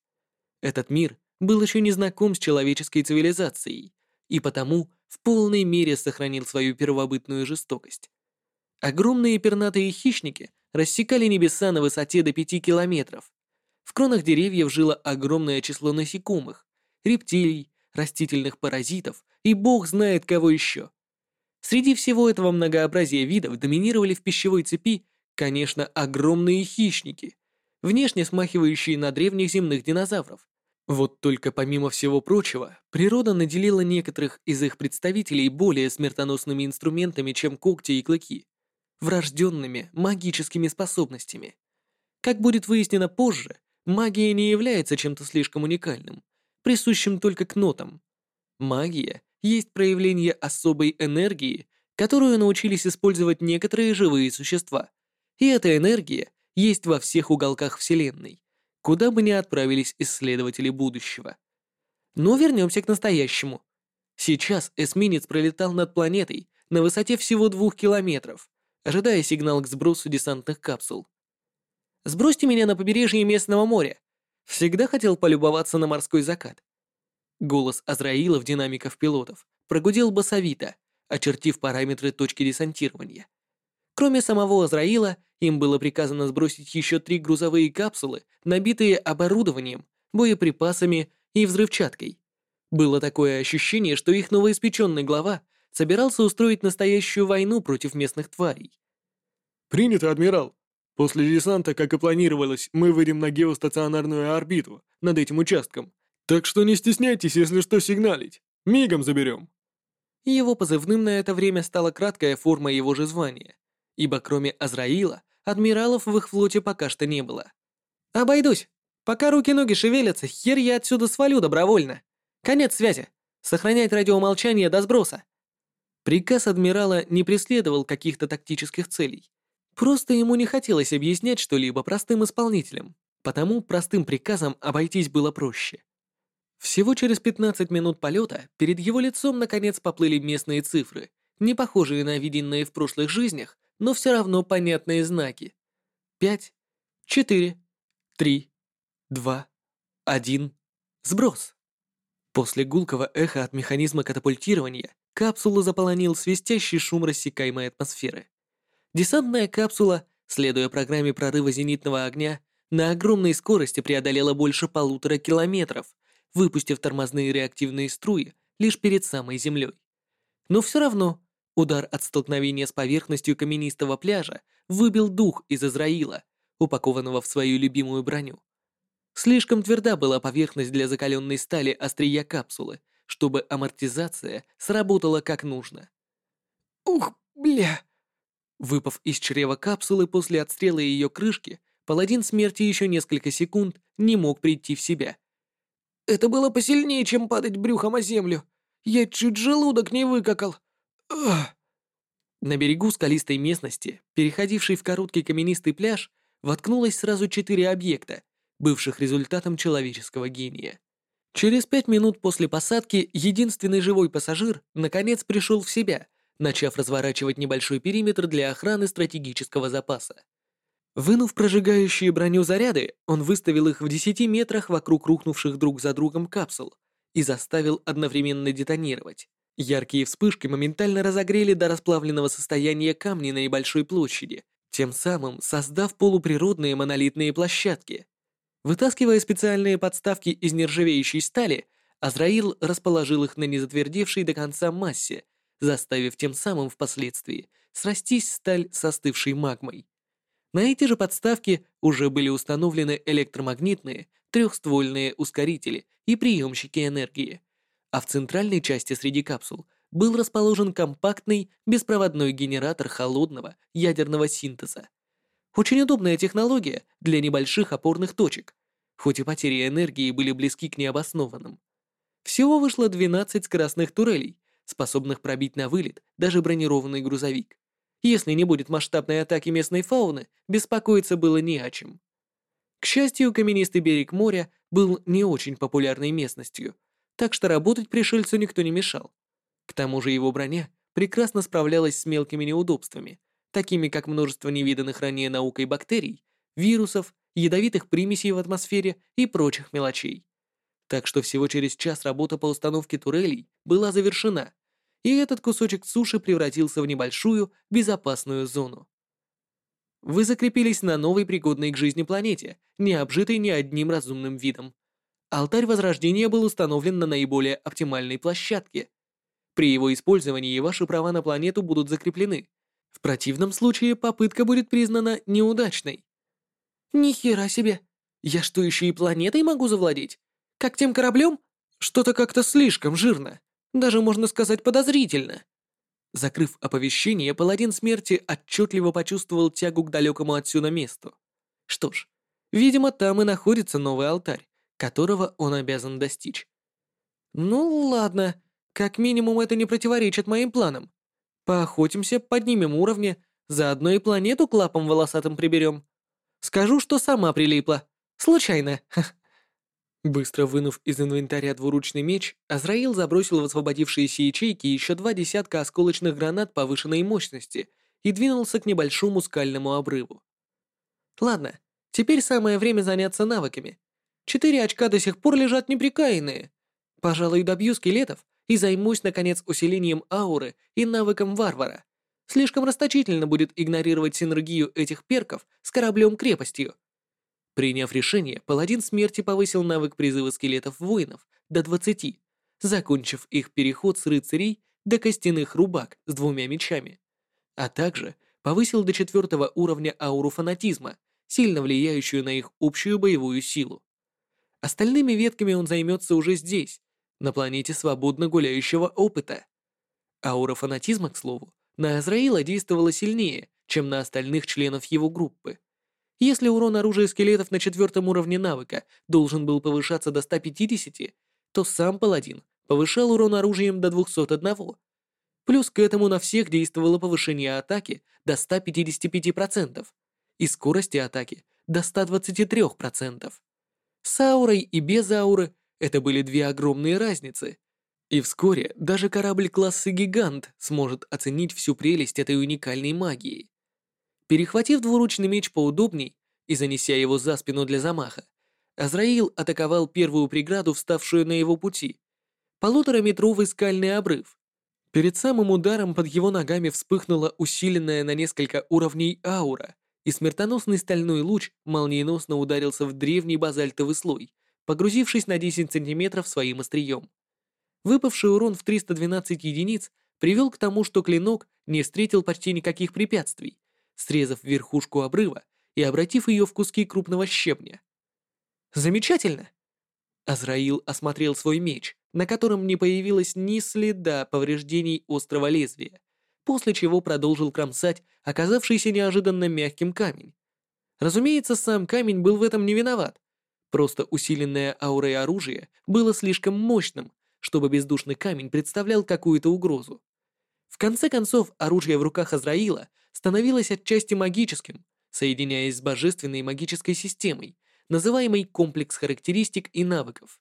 Этот мир был еще не знаком с человеческой цивилизацией, и потому в полной мере сохранил свою первобытную жестокость. Огромные пернатые хищники рассекали небеса на высоте до пяти километров. В кронах деревьев жило огромное число насекомых, рептилий, растительных паразитов и бог знает кого еще. Среди всего этого многообразия видов доминировали в пищевой цепи, конечно, огромные хищники, внешне смахивающие на древних земных динозавров. Вот только помимо всего прочего, природа наделила некоторых из их представителей более смертоносными инструментами, чем когти и клыки, врожденными магическими способностями. Как будет выяснено позже, магия не является чем-то слишком уникальным, присущим только к нотам. Магия есть проявление особой энергии, которую научились использовать некоторые живые существа. И эта энергия есть во всех уголках Вселенной куда бы ни отправились исследователи будущего. Но вернемся к настоящему. Сейчас эсминец пролетал над планетой на высоте всего двух километров, ожидая сигнал к сбросу десантных капсул. «Сбросьте меня на побережье местного моря. Всегда хотел полюбоваться на морской закат». Голос Азраила в динамиках пилотов прогудел басовито, очертив параметры точки десантирования. Кроме самого Азраила, им было приказано сбросить еще три грузовые капсулы, набитые оборудованием, боеприпасами и взрывчаткой. Было такое ощущение, что их новоиспеченный глава собирался устроить настоящую войну против местных тварей. «Принято, адмирал. После десанта, как и планировалось, мы выйдем на геостационарную орбиту над этим участком. Так что не стесняйтесь, если что, сигналить. Мигом заберем». Его позывным на это время стала краткая форма его же звания ибо кроме Азраила, адмиралов в их флоте пока что не было. «Обойдусь. Пока руки-ноги шевелятся, хер я отсюда свалю добровольно. Конец связи. Сохранять радиомолчание до сброса». Приказ адмирала не преследовал каких-то тактических целей. Просто ему не хотелось объяснять что-либо простым исполнителям, потому простым приказом обойтись было проще. Всего через 15 минут полета перед его лицом наконец поплыли местные цифры, не похожие на виденные в прошлых жизнях, но все равно понятные знаки. Пять, четыре, три, два, один, сброс. После гулкого эха от механизма катапультирования капсулу заполонил свистящий шум рассекаемой атмосферы. Десантная капсула, следуя программе прорыва зенитного огня, на огромной скорости преодолела больше полутора километров, выпустив тормозные реактивные струи лишь перед самой землей. Но все равно Удар от столкновения с поверхностью каменистого пляжа выбил дух из Израила, упакованного в свою любимую броню. Слишком тверда была поверхность для закаленной стали острия капсулы, чтобы амортизация сработала как нужно. «Ух, бля!» Выпав из чрева капсулы после отстрела ее крышки, паладин смерти еще несколько секунд не мог прийти в себя. «Это было посильнее, чем падать брюхом о землю. Я чуть желудок не выкакал. На берегу скалистой местности, переходившей в короткий каменистый пляж, воткнулось сразу четыре объекта, бывших результатом человеческого гения. Через пять минут после посадки единственный живой пассажир наконец пришел в себя, начав разворачивать небольшой периметр для охраны стратегического запаса. Вынув прожигающие броню заряды, он выставил их в 10 метрах вокруг рухнувших друг за другом капсул и заставил одновременно детонировать. Яркие вспышки моментально разогрели до расплавленного состояния камни на небольшой площади, тем самым создав полуприродные монолитные площадки. Вытаскивая специальные подставки из нержавеющей стали, Азраил расположил их на незатвердевшей до конца массе, заставив тем самым впоследствии срастись сталь с остывшей магмой. На эти же подставки уже были установлены электромагнитные трехствольные ускорители и приемщики энергии, а в центральной части среди капсул был расположен компактный беспроводной генератор холодного ядерного синтеза. Очень удобная технология для небольших опорных точек, хоть и потери энергии были близки к необоснованным. Всего вышло 12 скоростных турелей, способных пробить на вылет даже бронированный грузовик. Если не будет масштабной атаки местной фауны, беспокоиться было не о чем. К счастью, каменистый берег моря был не очень популярной местностью, так что работать пришельцу никто не мешал. К тому же его броня прекрасно справлялась с мелкими неудобствами, такими как множество невиданных ранее наукой бактерий, вирусов, ядовитых примесей в атмосфере и прочих мелочей. Так что всего через час работа по установке турелей была завершена, и этот кусочек суши превратился в небольшую, безопасную зону. Вы закрепились на новой пригодной к жизни планете, не обжитой ни одним разумным видом. Алтарь Возрождения был установлен на наиболее оптимальной площадке. При его использовании ваши права на планету будут закреплены. В противном случае попытка будет признана неудачной. Ни хера себе! Я что, еще и планетой могу завладеть? Как тем кораблем? Что-то как-то слишком жирно. Даже можно сказать подозрительно. Закрыв оповещение, паладин смерти отчетливо почувствовал тягу к далекому отсюда месту. Что ж, видимо, там и находится новый алтарь, которого он обязан достичь. Ну ладно, как минимум это не противоречит моим планам. Поохотимся, поднимем уровни, заодно и планету к лапам волосатым приберем. Скажу, что сама прилипла. Случайно. Быстро вынув из инвентаря двуручный меч, Азраил забросил в освободившиеся ячейки еще два десятка осколочных гранат повышенной мощности и двинулся к небольшому скальному обрыву. Ладно, теперь самое время заняться навыками. Четыре очка до сих пор лежат неприкаянные. Пожалуй, добью скелетов и займусь, наконец, усилением ауры и навыком варвара. Слишком расточительно будет игнорировать синергию этих перков с кораблем-крепостью. Приняв решение, паладин смерти повысил навык призыва скелетов воинов до 20, закончив их переход с рыцарей до костяных рубак с двумя мечами, а также повысил до четвертого уровня ауру фанатизма, сильно влияющую на их общую боевую силу. Остальными ветками он займется уже здесь, на планете свободно гуляющего опыта. Аура фанатизма, к слову, на Азраила действовала сильнее, чем на остальных членов его группы. Если урон оружия скелетов на четвертом уровне навыка должен был повышаться до 150, то сам паладин повышал урон оружием до 201. Плюс к этому на всех действовало повышение атаки до 155% и скорости атаки до 123%. С аурой и без ауры это были две огромные разницы. И вскоре даже корабль класса «Гигант» сможет оценить всю прелесть этой уникальной магии. Перехватив двуручный меч поудобней и занеся его за спину для замаха, Азраил атаковал первую преграду, вставшую на его пути — полутораметровый скальный обрыв. Перед самым ударом под его ногами вспыхнула усиленная на несколько уровней аура, и смертоносный стальной луч молниеносно ударился в древний базальтовый слой, погрузившись на 10 сантиметров своим острием. Выпавший урон в 312 единиц привел к тому, что клинок не встретил почти никаких препятствий, срезав верхушку обрыва и обратив ее в куски крупного щебня. Замечательно! Азраил осмотрел свой меч, на котором не появилось ни следа повреждений острого лезвия, после чего продолжил кромсать оказавшийся неожиданно мягким камень. Разумеется, сам камень был в этом не виноват. Просто усиленное аурой оружие было слишком мощным, чтобы бездушный камень представлял какую-то угрозу. В конце концов, оружие в руках Азраила становилось отчасти магическим, соединяясь с божественной магической системой, называемой комплекс характеристик и навыков.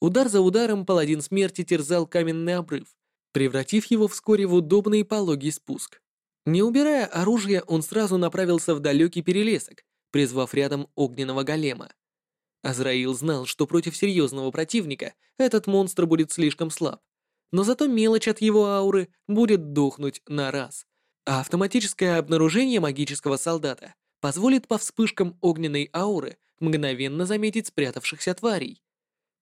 Удар за ударом паладин смерти терзал каменный обрыв, превратив его вскоре в удобный пологий спуск. Не убирая оружие, он сразу направился в далекий перелесок, призвав рядом огненного голема. Азраил знал, что против серьезного противника этот монстр будет слишком слаб, но зато мелочь от его ауры будет дохнуть на раз, а автоматическое обнаружение магического солдата позволит по вспышкам огненной ауры мгновенно заметить спрятавшихся тварей.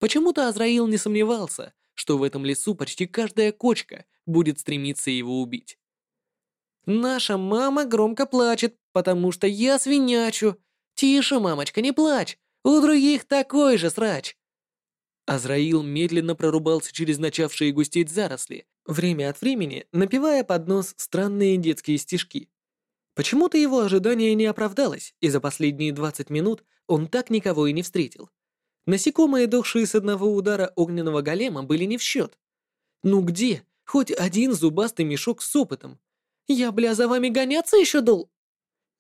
Почему-то Азраил не сомневался, что в этом лесу почти каждая кочка будет стремиться его убить. «Наша мама громко плачет, потому что я свинячу. Тише, мамочка, не плачь, у других такой же срач». Азраил медленно прорубался через начавшие густеть заросли, время от времени напевая под нос странные детские стишки. Почему-то его ожидание не оправдалось, и за последние 20 минут он так никого и не встретил. Насекомые, дохшие с одного удара огненного голема, были не в счет. Ну где хоть один зубастый мешок с опытом? Я, бля, за вами гоняться еще дол...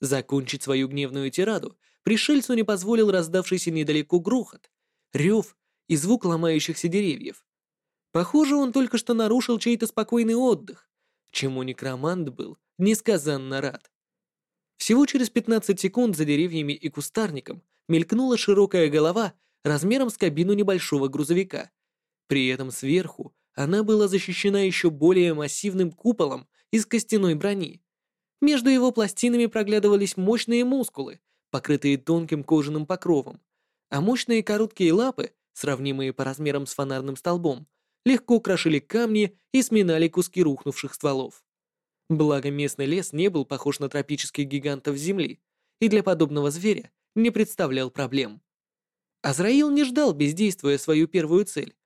Закончить свою гневную тираду пришельцу не позволил раздавшийся недалеко грохот, рев и звук ломающихся деревьев. Похоже, он только что нарушил чей-то спокойный отдых, чему некромант был несказанно рад. Всего через 15 секунд за деревьями и кустарником мелькнула широкая голова размером с кабину небольшого грузовика. При этом сверху она была защищена еще более массивным куполом из костяной брони. Между его пластинами проглядывались мощные мускулы, покрытые тонким кожаным покровом, а мощные короткие лапы, сравнимые по размерам с фонарным столбом, легко крошили камни и сминали куски рухнувших стволов. Благо местный лес не был похож на тропических гигантов Земли и для подобного зверя не представлял проблем. Азраил не ждал, бездействуя свою первую цель.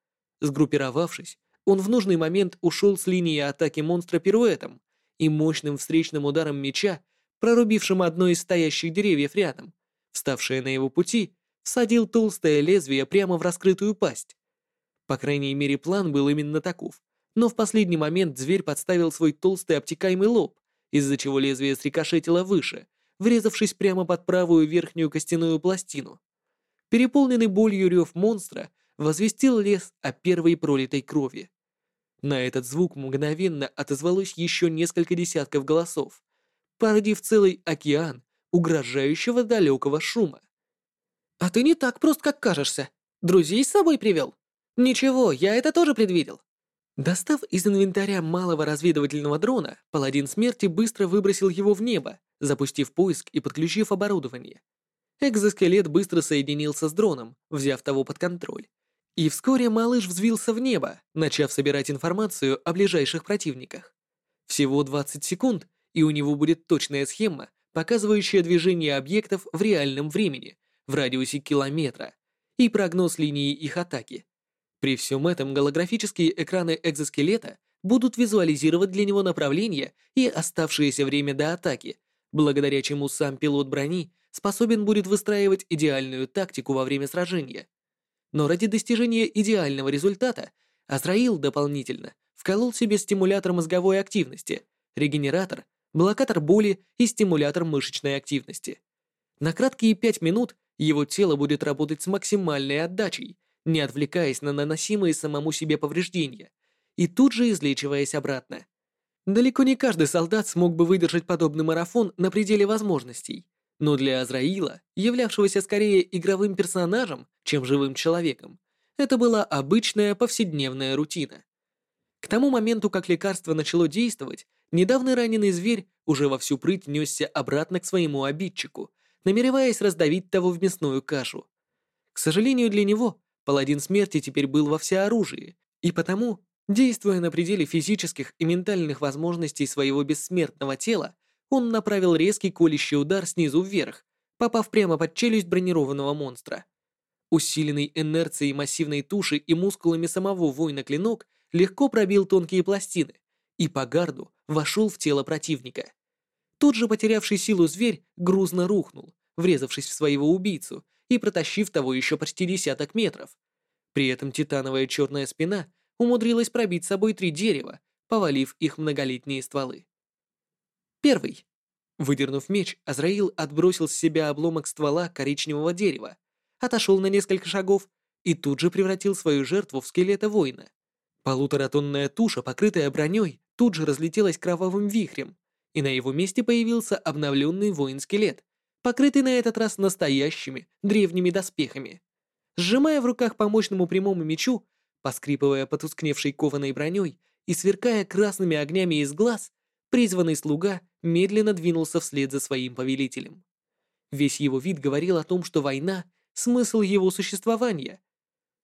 Сгруппировавшись, он в нужный момент ушел с линии атаки монстра пируэтом и мощным встречным ударом меча, прорубившим одно из стоящих деревьев рядом, вставшее на его пути, всадил толстое лезвие прямо в раскрытую пасть. По крайней мере, план был именно таков, но в последний момент зверь подставил свой толстый обтекаемый лоб, из-за чего лезвие срикошетило выше, врезавшись прямо под правую верхнюю костяную пластину. Переполненный болью рев монстра возвестил лес о первой пролитой крови. На этот звук мгновенно отозвалось еще несколько десятков голосов, породив целый океан угрожающего далекого шума. «А ты не так прост, как кажешься. Друзей с собой привел? Ничего, я это тоже предвидел. Достав из инвентаря малого разведывательного дрона, паладин смерти быстро выбросил его в небо, запустив поиск и подключив оборудование. Экзоскелет быстро соединился с дроном, взяв того под контроль. И вскоре малыш взвился в небо, начав собирать информацию о ближайших противниках. Всего 20 секунд, и у него будет точная схема, показывающая движение объектов в реальном времени, в радиусе километра, и прогноз линии их атаки. При всем этом голографические экраны экзоскелета будут визуализировать для него направление и оставшееся время до атаки, благодаря чему сам пилот брони способен будет выстраивать идеальную тактику во время сражения. Но ради достижения идеального результата Азраил дополнительно вколол себе стимулятор мозговой активности, регенератор, блокатор боли и стимулятор мышечной активности. На краткие 5 минут его тело будет работать с максимальной отдачей, не отвлекаясь на наносимые самому себе повреждения, и тут же излечиваясь обратно. Далеко не каждый солдат смог бы выдержать подобный марафон на пределе возможностей, но для Азраила, являвшегося скорее игровым персонажем, чем живым человеком, это была обычная повседневная рутина. К тому моменту, как лекарство начало действовать, недавно раненый зверь уже во всю прыть несся обратно к своему обидчику, намереваясь раздавить того в мясную кашу. К сожалению для него, Паладин смерти теперь был во всеоружии, и потому, действуя на пределе физических и ментальных возможностей своего бессмертного тела, он направил резкий колющий удар снизу вверх, попав прямо под челюсть бронированного монстра. Усиленный инерцией массивной туши и мускулами самого воина клинок легко пробил тонкие пластины и по гарду вошел в тело противника. Тут же потерявший силу зверь грузно рухнул, врезавшись в своего убийцу и протащив того еще почти десяток метров. При этом титановая черная спина умудрилась пробить собой три дерева, повалив их многолетние стволы. Первый. Выдернув меч, Азраил отбросил с себя обломок ствола коричневого дерева, отошел на несколько шагов и тут же превратил свою жертву в скелета воина. Полуторатонная туша, покрытая броней, тут же разлетелась кровавым вихрем, и на его месте появился обновленный воин-скелет, покрытый на этот раз настоящими древними доспехами. Сжимая в руках по мощному прямому мечу, поскрипывая потускневшей кованой броней и сверкая красными огнями из глаз, призванный слуга медленно двинулся вслед за своим повелителем. Весь его вид говорил о том, что война — смысл его существования.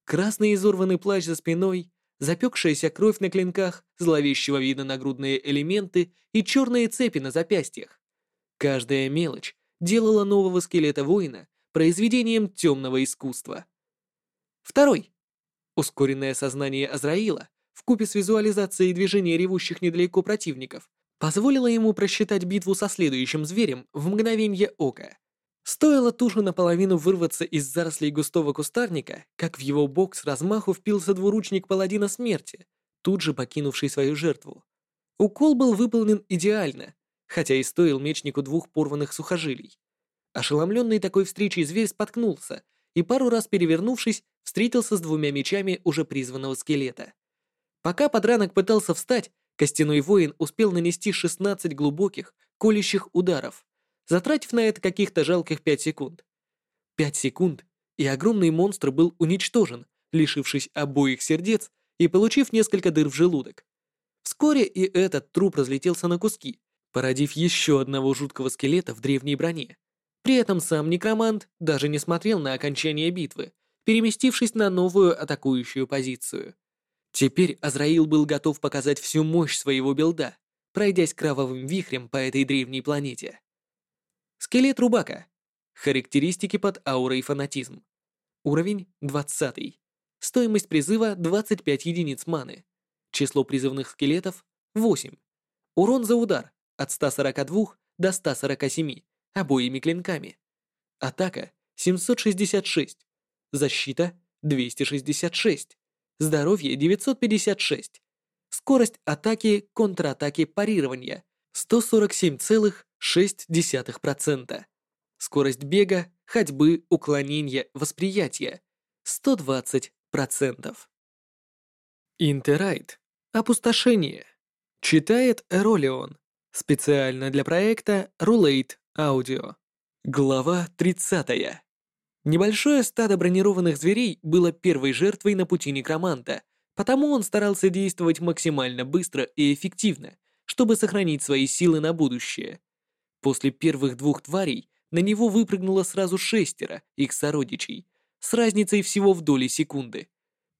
Красный изорванный плащ за спиной, запекшаяся кровь на клинках, зловещего вида нагрудные элементы и черные цепи на запястьях. Каждая мелочь делала нового скелета воина произведением темного искусства. Второй. Ускоренное сознание Азраила, вкупе с визуализацией движения ревущих недалеко противников, позволило ему просчитать битву со следующим зверем в мгновение ока. Стоило туше наполовину вырваться из зарослей густого кустарника, как в его бок с размаху впился двуручник паладина смерти, тут же покинувший свою жертву. Укол был выполнен идеально, хотя и стоил мечнику двух порванных сухожилий. Ошеломленный такой встречей зверь споткнулся и пару раз перевернувшись, встретился с двумя мечами уже призванного скелета. Пока подранок пытался встать, костяной воин успел нанести 16 глубоких, колющих ударов, затратив на это каких-то жалких 5 секунд. 5 секунд, и огромный монстр был уничтожен, лишившись обоих сердец и получив несколько дыр в желудок. Вскоре и этот труп разлетелся на куски, породив еще одного жуткого скелета в древней броне. При этом сам некромант даже не смотрел на окончание битвы, переместившись на новую атакующую позицию. Теперь Азраил был готов показать всю мощь своего билда, пройдясь кровавым вихрем по этой древней планете. Скелет Рубака. Характеристики под аурой фанатизм. Уровень 20. Стоимость призыва 25 единиц маны. Число призывных скелетов 8. Урон за удар от 142 до 147 обоими клинками. Атака 766. Защита 266. Здоровье 956. Скорость атаки, контратаки, парирования 147,6%. Скорость бега, ходьбы, уклонения, восприятия 120%. Интерайт. Опустошение. Читает Эролион. Специально для проекта Rulate Audio. Глава 30. Небольшое стадо бронированных зверей было первой жертвой на пути некроманта, потому он старался действовать максимально быстро и эффективно, чтобы сохранить свои силы на будущее. После первых двух тварей на него выпрыгнуло сразу шестеро их сородичей, с разницей всего в доли секунды.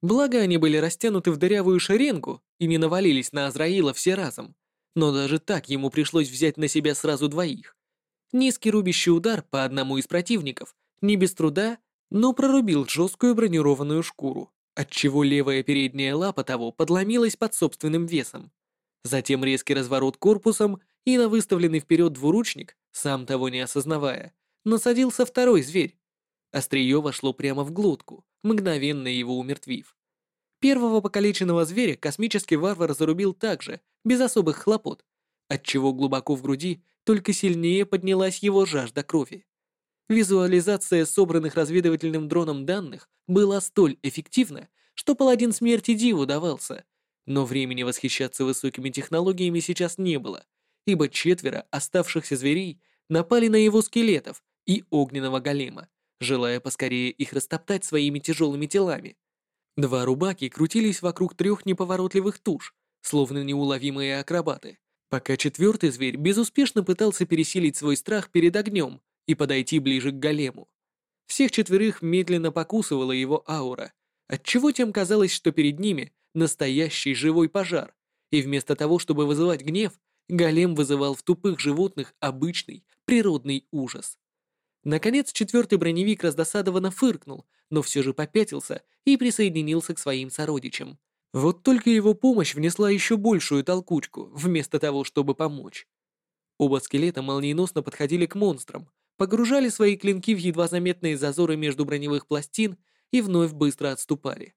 Благо они были растянуты в дырявую шеренгу и не навалились на Азраила все разом, но даже так ему пришлось взять на себя сразу двоих. Низкий рубящий удар по одному из противников не без труда, но прорубил жесткую бронированную шкуру, отчего левая передняя лапа того подломилась под собственным весом. Затем резкий разворот корпусом и на выставленный вперед двуручник, сам того не осознавая, насадился второй зверь. Острие вошло прямо в глотку, мгновенно его умертвив. Первого покалеченного зверя космический варвар зарубил также, без особых хлопот, отчего глубоко в груди только сильнее поднялась его жажда крови. Визуализация собранных разведывательным дроном данных была столь эффективна, что паладин смерти диву давался, но времени восхищаться высокими технологиями сейчас не было, ибо четверо оставшихся зверей напали на его скелетов и огненного голема, желая поскорее их растоптать своими тяжелыми телами. Два рубаки крутились вокруг трех неповоротливых туш, словно неуловимые акробаты, пока четвертый зверь безуспешно пытался пересилить свой страх перед огнем и подойти ближе к голему. Всех четверых медленно покусывала его аура, отчего тем казалось, что перед ними настоящий живой пожар, и вместо того, чтобы вызывать гнев, голем вызывал в тупых животных обычный природный ужас. Наконец, четвертый броневик раздосадованно фыркнул, но все же попятился и присоединился к своим сородичам. Вот только его помощь внесла еще большую толкучку, вместо того, чтобы помочь. Оба скелета молниеносно подходили к монстрам, погружали свои клинки в едва заметные зазоры между броневых пластин и вновь быстро отступали.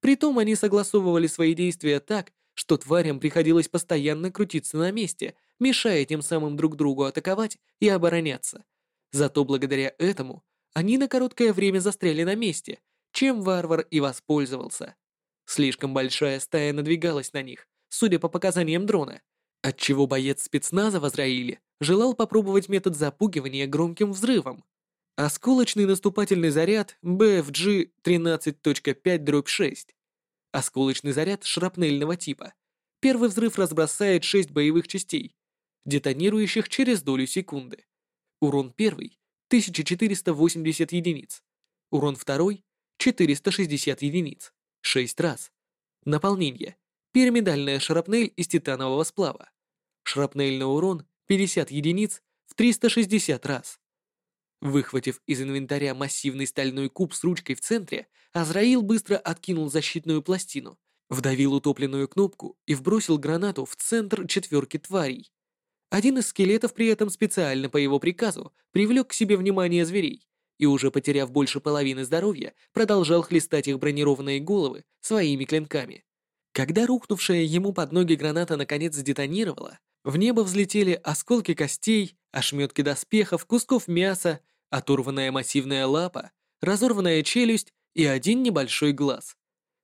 Притом они согласовывали свои действия так, что тварям приходилось постоянно крутиться на месте, мешая тем самым друг другу атаковать и обороняться. Зато благодаря этому они на короткое время застряли на месте, чем варвар и воспользовался. Слишком большая стая надвигалась на них, судя по показаниям дрона, отчего боец спецназа в Израиле желал попробовать метод запугивания громким взрывом. Осколочный наступательный заряд BFG 13.5-6. Осколочный заряд шрапнельного типа. Первый взрыв разбросает 6 боевых частей, детонирующих через долю секунды. Урон первый — 1480 единиц. Урон второй — 460 единиц. 6 раз. Наполнение. Пирамидальная шрапнель из титанового сплава. Шрапнельный урон 50 единиц в 360 раз. Выхватив из инвентаря массивный стальной куб с ручкой в центре, Азраил быстро откинул защитную пластину, вдавил утопленную кнопку и вбросил гранату в центр четверки тварей. Один из скелетов при этом специально по его приказу привлек к себе внимание зверей и уже потеряв больше половины здоровья, продолжал хлестать их бронированные головы своими клинками. Когда рухнувшая ему под ноги граната наконец сдетонировала, в небо взлетели осколки костей, ошметки доспехов, кусков мяса, оторванная массивная лапа, разорванная челюсть и один небольшой глаз.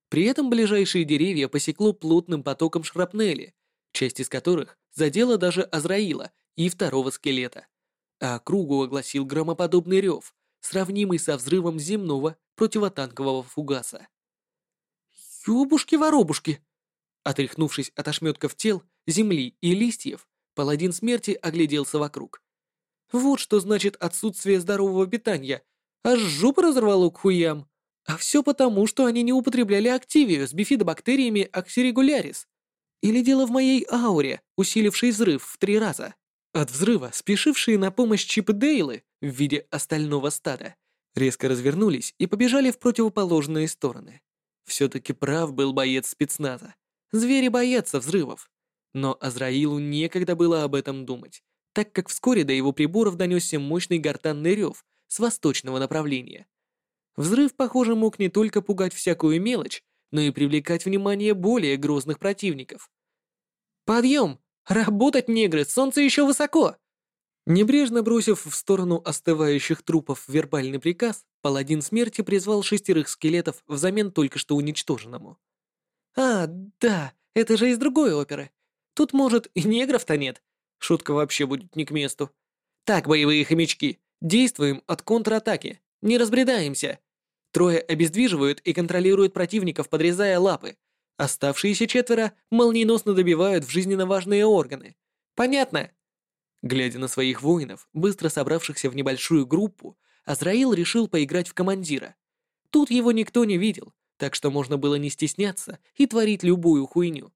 При этом ближайшие деревья посекло плотным потоком шрапнели, часть из которых задела даже Азраила и второго скелета. А округу огласил громоподобный рев, сравнимый со взрывом земного противотанкового фугаса. «Ёбушки-воробушки!» Отряхнувшись от ошметков тел, земли и листьев, паладин смерти огляделся вокруг. Вот что значит отсутствие здорового питания. Аж жопу разорвало к хуям. А все потому, что они не употребляли активию с бифидобактериями аксирегулярис. Или дело в моей ауре, усилившей взрыв в три раза. От взрыва спешившие на помощь Чип Дейлы в виде остального стада резко развернулись и побежали в противоположные стороны. Все-таки прав был боец спецназа. Звери боятся взрывов. Но Азраилу некогда было об этом думать, так как вскоре до его приборов донесся мощный гортанный рев с восточного направления. Взрыв, похоже, мог не только пугать всякую мелочь, но и привлекать внимание более грозных противников. «Подъем! Работать, негры! Солнце еще высоко!» Небрежно бросив в сторону остывающих трупов вербальный приказ, паладин смерти призвал шестерых скелетов взамен только что уничтоженному. «А, да, это же из другой оперы. Тут, может, и негров-то нет. Шутка вообще будет не к месту. Так, боевые хомячки, действуем от контратаки. Не разбредаемся. Трое обездвиживают и контролируют противников, подрезая лапы. Оставшиеся четверо молниеносно добивают в жизненно важные органы. Понятно?» Глядя на своих воинов, быстро собравшихся в небольшую группу, Азраил решил поиграть в командира. Тут его никто не видел, так что можно было не стесняться и творить любую хуйню.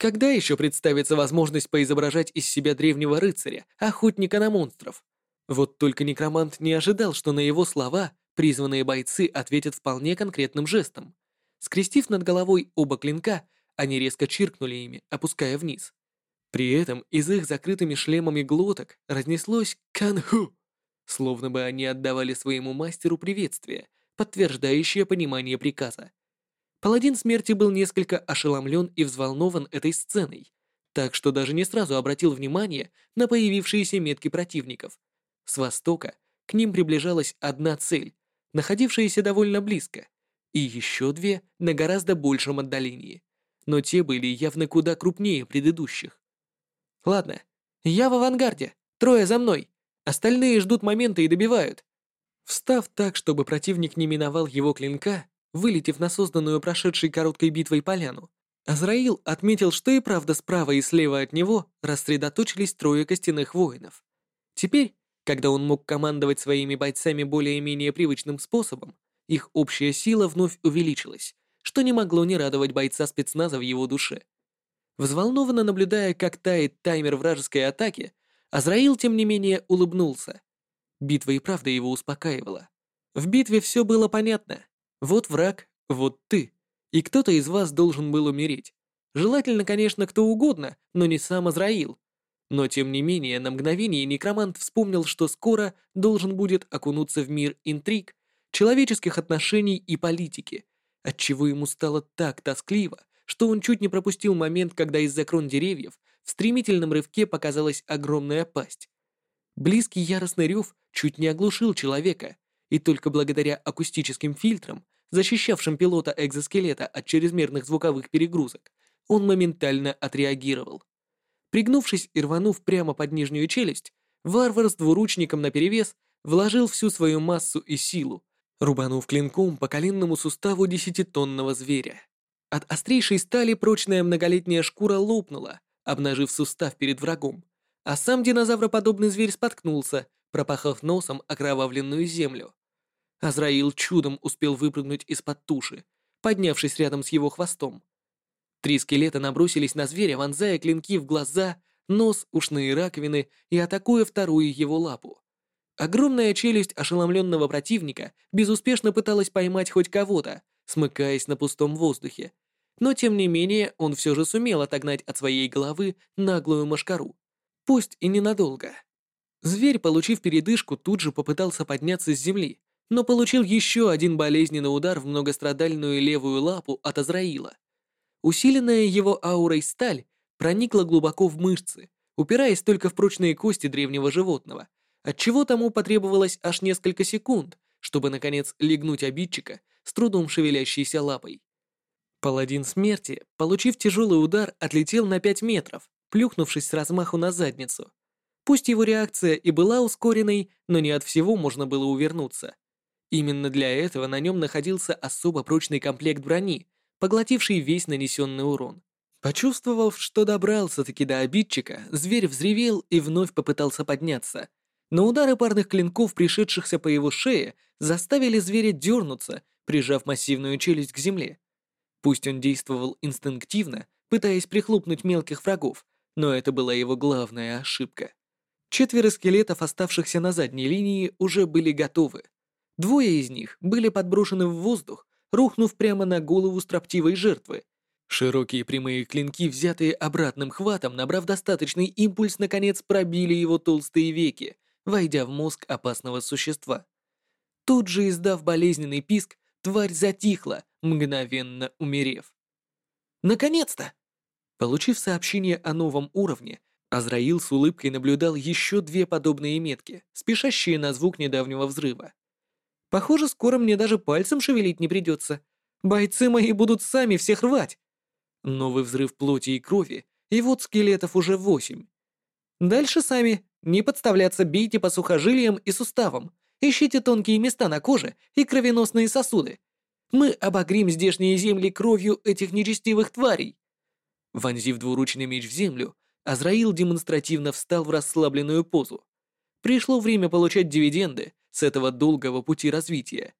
Когда еще представится возможность поизображать из себя древнего рыцаря, охотника на монстров? Вот только некромант не ожидал, что на его слова призванные бойцы ответят вполне конкретным жестом. Скрестив над головой оба клинка, они резко чиркнули ими, опуская вниз. При этом из их закрытыми шлемами глоток разнеслось «канху», словно бы они отдавали своему мастеру приветствие, подтверждающее понимание приказа. Паладин смерти был несколько ошеломлен и взволнован этой сценой, так что даже не сразу обратил внимание на появившиеся метки противников. С востока к ним приближалась одна цель, находившаяся довольно близко, и еще две на гораздо большем отдалении, но те были явно куда крупнее предыдущих. Ладно, я в авангарде, трое за мной. Остальные ждут момента и добивают. Встав так, чтобы противник не миновал его клинка, вылетев на созданную прошедшей короткой битвой поляну, Азраил отметил, что и правда справа и слева от него рассредоточились трое костяных воинов. Теперь, когда он мог командовать своими бойцами более-менее привычным способом, их общая сила вновь увеличилась, что не могло не радовать бойца спецназа в его душе. Взволнованно наблюдая, как тает таймер вражеской атаки, Азраил, тем не менее, улыбнулся. Битва и правда его успокаивала. В битве все было понятно. Вот враг, вот ты. И кто-то из вас должен был умереть. Желательно, конечно, кто угодно, но не сам Азраил. Но тем не менее, на мгновение некромант вспомнил, что скоро должен будет окунуться в мир интриг, человеческих отношений и политики, отчего ему стало так тоскливо, что он чуть не пропустил момент, когда из-за крон деревьев в стремительном рывке показалась огромная пасть. Близкий яростный рев чуть не оглушил человека, и только благодаря акустическим фильтрам, защищавшим пилота экзоскелета от чрезмерных звуковых перегрузок, он моментально отреагировал. Пригнувшись и рванув прямо под нижнюю челюсть, варвар с двуручником наперевес вложил всю свою массу и силу, рубанув клинком по коленному суставу десятитонного зверя. От острейшей стали прочная многолетняя шкура лопнула, обнажив сустав перед врагом, а сам динозавроподобный зверь споткнулся, пропахав носом окровавленную землю. Азраил чудом успел выпрыгнуть из-под туши, поднявшись рядом с его хвостом. Три скелета набросились на зверя, вонзая клинки в глаза, нос, ушные раковины и атакуя вторую его лапу. Огромная челюсть ошеломленного противника безуспешно пыталась поймать хоть кого-то, смыкаясь на пустом воздухе. Но тем не менее он все же сумел отогнать от своей головы наглую мошкару. Пусть и ненадолго. Зверь, получив передышку, тут же попытался подняться с земли, но получил еще один болезненный удар в многострадальную левую лапу от Азраила. Усиленная его аурой сталь проникла глубоко в мышцы, упираясь только в прочные кости древнего животного, отчего тому потребовалось аж несколько секунд, чтобы, наконец, легнуть обидчика с трудом шевелящейся лапой. Паладин смерти, получив тяжелый удар, отлетел на 5 метров, плюхнувшись с размаху на задницу. Пусть его реакция и была ускоренной, но не от всего можно было увернуться. Именно для этого на нем находился особо прочный комплект брони, поглотивший весь нанесенный урон. Почувствовав, что добрался-таки до обидчика, зверь взревел и вновь попытался подняться. Но удары парных клинков, пришедшихся по его шее, заставили зверя дернуться, прижав массивную челюсть к земле. Пусть он действовал инстинктивно, пытаясь прихлопнуть мелких врагов, но это была его главная ошибка. Четверо скелетов, оставшихся на задней линии, уже были готовы. Двое из них были подброшены в воздух, рухнув прямо на голову строптивой жертвы, Широкие прямые клинки, взятые обратным хватом, набрав достаточный импульс, наконец пробили его толстые веки, войдя в мозг опасного существа. Тут же, издав болезненный писк, тварь затихла, мгновенно умерев. Наконец-то! Получив сообщение о новом уровне, Азраил с улыбкой наблюдал еще две подобные метки, спешащие на звук недавнего взрыва. Похоже, скоро мне даже пальцем шевелить не придется. Бойцы мои будут сами всех рвать. Новый взрыв плоти и крови, и вот скелетов уже восемь. Дальше сами. Не подставляться, бейте по сухожилиям и суставам. Ищите тонкие места на коже и кровеносные сосуды. Мы обогрим здешние земли кровью этих нечестивых тварей. Вонзив двуручный меч в землю, Азраил демонстративно встал в расслабленную позу. Пришло время получать дивиденды с этого долгого пути развития.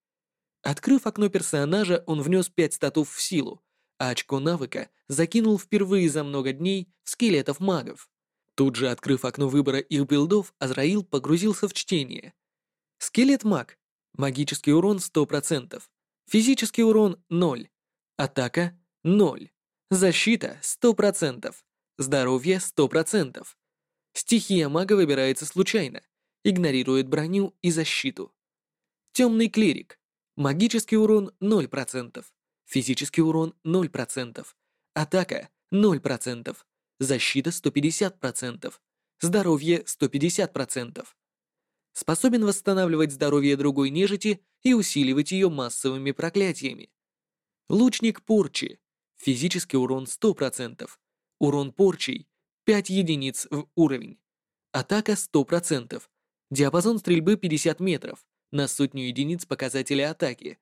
Открыв окно персонажа, он внес пять статов в силу, а очко навыка закинул впервые за много дней в скелетов магов. Тут же, открыв окно выбора их билдов, Азраил погрузился в чтение. Скелет маг. Магический урон 100%. Физический урон 0. Атака 0. Защита 100%. Здоровье 100%. Стихия мага выбирается случайно. Игнорирует броню и защиту. Темный клирик. Магический урон 0%. Физический урон 0%. Атака 0%. Защита 150%. Здоровье 150%. Способен восстанавливать здоровье другой нежити и усиливать ее массовыми проклятиями. Лучник порчи. Физический урон 100%. Урон порчей 5 единиц в уровень. Атака 100%. Диапазон стрельбы 50 метров. На сотню единиц показателя атаки.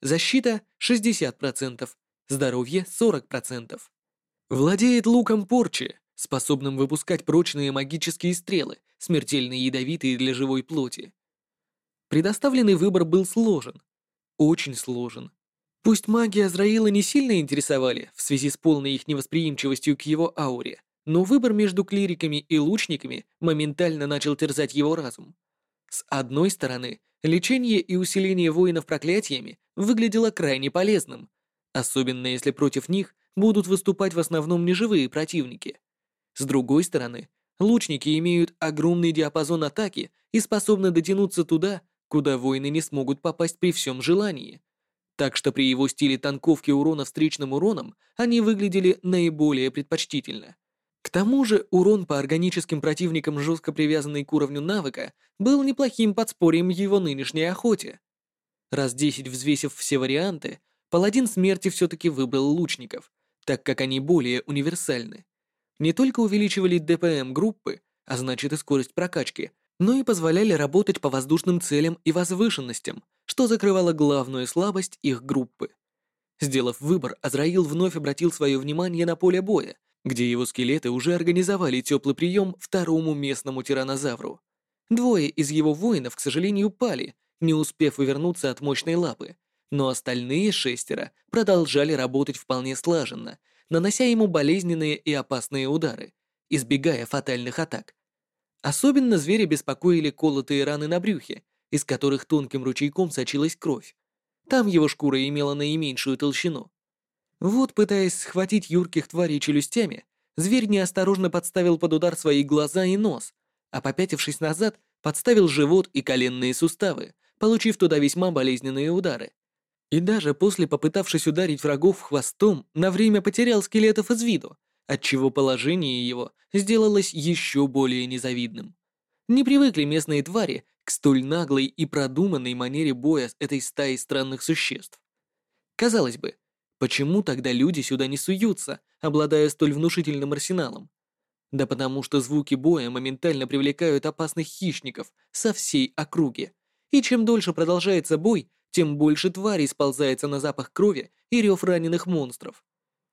Защита 60%, здоровье 40%. Владеет луком порчи, способным выпускать прочные магические стрелы, смертельно ядовитые для живой плоти. Предоставленный выбор был сложен. Очень сложен. Пусть маги Азраила не сильно интересовали в связи с полной их невосприимчивостью к его ауре, но выбор между клириками и лучниками моментально начал терзать его разум. С одной стороны, лечение и усиление воинов проклятиями выглядело крайне полезным, особенно если против них будут выступать в основном неживые противники. С другой стороны, лучники имеют огромный диапазон атаки и способны дотянуться туда, куда воины не смогут попасть при всем желании. Так что при его стиле танковки урона встречным уроном они выглядели наиболее предпочтительно. К тому же урон по органическим противникам, жестко привязанный к уровню навыка, был неплохим подспорьем его нынешней охоте. Раз десять взвесив все варианты, паладин смерти все-таки выбрал лучников, так как они более универсальны. Не только увеличивали ДПМ группы, а значит и скорость прокачки, но и позволяли работать по воздушным целям и возвышенностям, что закрывало главную слабость их группы. Сделав выбор, Азраил вновь обратил свое внимание на поле боя, где его скелеты уже организовали теплый прием второму местному тиранозавру. Двое из его воинов, к сожалению, пали, не успев увернуться от мощной лапы, но остальные шестеро продолжали работать вполне слаженно, нанося ему болезненные и опасные удары, избегая фатальных атак. Особенно зверя беспокоили колотые раны на брюхе, из которых тонким ручейком сочилась кровь. Там его шкура имела наименьшую толщину. Вот, пытаясь схватить юрких тварей челюстями, зверь неосторожно подставил под удар свои глаза и нос, а попятившись назад, подставил живот и коленные суставы, получив туда весьма болезненные удары. И даже после попытавшись ударить врагов хвостом, на время потерял скелетов из виду, отчего положение его сделалось еще более незавидным. Не привыкли местные твари к столь наглой и продуманной манере боя этой стаей странных существ. Казалось бы, почему тогда люди сюда не суются, обладая столь внушительным арсеналом? Да потому что звуки боя моментально привлекают опасных хищников со всей округи. И чем дольше продолжается бой, тем больше тварей сползается на запах крови и рев раненых монстров.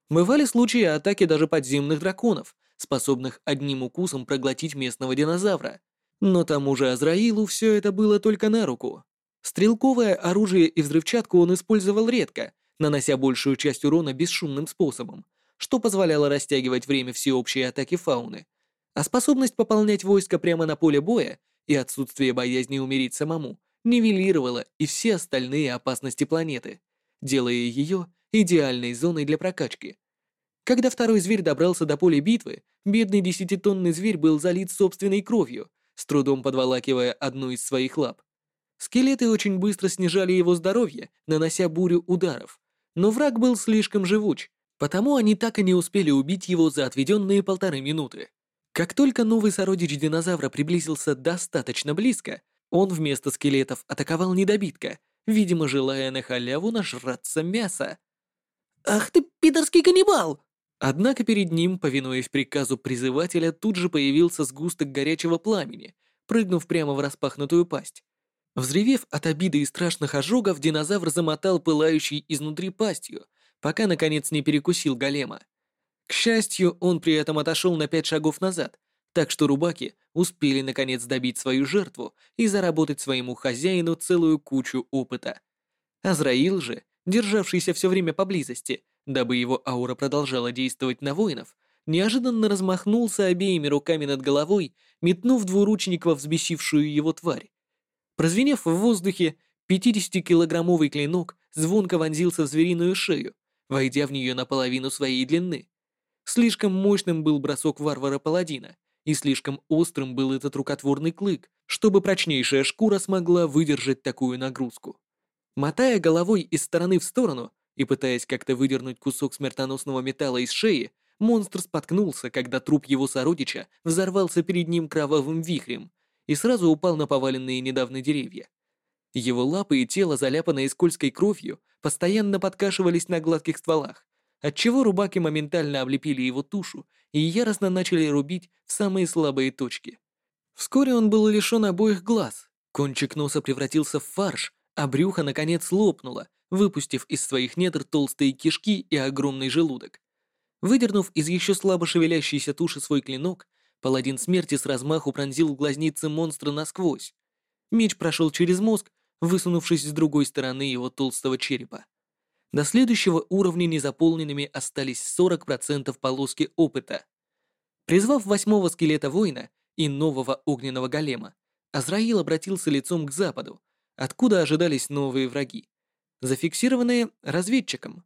Бывали случаи атаки даже подземных драконов, способных одним укусом проглотить местного динозавра. Но тому же Азраилу все это было только на руку. Стрелковое оружие и взрывчатку он использовал редко, нанося большую часть урона бесшумным способом, что позволяло растягивать время всеобщей атаки фауны. А способность пополнять войско прямо на поле боя и отсутствие боязни умереть самому нивелировало и все остальные опасности планеты, делая ее идеальной зоной для прокачки. Когда второй зверь добрался до поля битвы, бедный десятитонный зверь был залит собственной кровью, с трудом подволакивая одну из своих лап. Скелеты очень быстро снижали его здоровье, нанося бурю ударов, но враг был слишком живуч, потому они так и не успели убить его за отведенные полторы минуты. Как только новый сородич динозавра приблизился достаточно близко, он вместо скелетов атаковал недобитка, видимо, желая на халяву нажраться мяса. «Ах ты, пидорский каннибал!» Однако перед ним, повинуясь приказу призывателя, тут же появился сгусток горячего пламени, прыгнув прямо в распахнутую пасть. Взревев от обиды и страшных ожогов, динозавр замотал пылающий изнутри пастью, пока наконец не перекусил голема. К счастью, он при этом отошел на пять шагов назад, так что рубаки успели наконец добить свою жертву и заработать своему хозяину целую кучу опыта. Азраил же, державшийся все время поблизости, дабы его аура продолжала действовать на воинов, неожиданно размахнулся обеими руками над головой, метнув двуручник во взбесившую его тварь. Прозвенев в воздухе, 50-килограммовый клинок звонко вонзился в звериную шею, войдя в нее наполовину своей длины. Слишком мощным был бросок варвара-паладина, и слишком острым был этот рукотворный клык, чтобы прочнейшая шкура смогла выдержать такую нагрузку. Мотая головой из стороны в сторону, и пытаясь как-то выдернуть кусок смертоносного металла из шеи, монстр споткнулся, когда труп его сородича взорвался перед ним кровавым вихрем и сразу упал на поваленные недавно деревья. Его лапы и тело, заляпанные скользкой кровью, постоянно подкашивались на гладких стволах, отчего рубаки моментально облепили его тушу и яростно начали рубить в самые слабые точки. Вскоре он был лишен обоих глаз, кончик носа превратился в фарш, а брюхо наконец лопнуло, выпустив из своих недр толстые кишки и огромный желудок. Выдернув из еще слабо шевелящейся туши свой клинок, паладин смерти с размаху пронзил глазницы монстра насквозь. Меч прошел через мозг, высунувшись с другой стороны его толстого черепа. До следующего уровня незаполненными остались 40% полоски опыта. Призвав восьмого скелета воина и нового огненного голема, Азраил обратился лицом к западу, откуда ожидались новые враги зафиксированные разведчиком.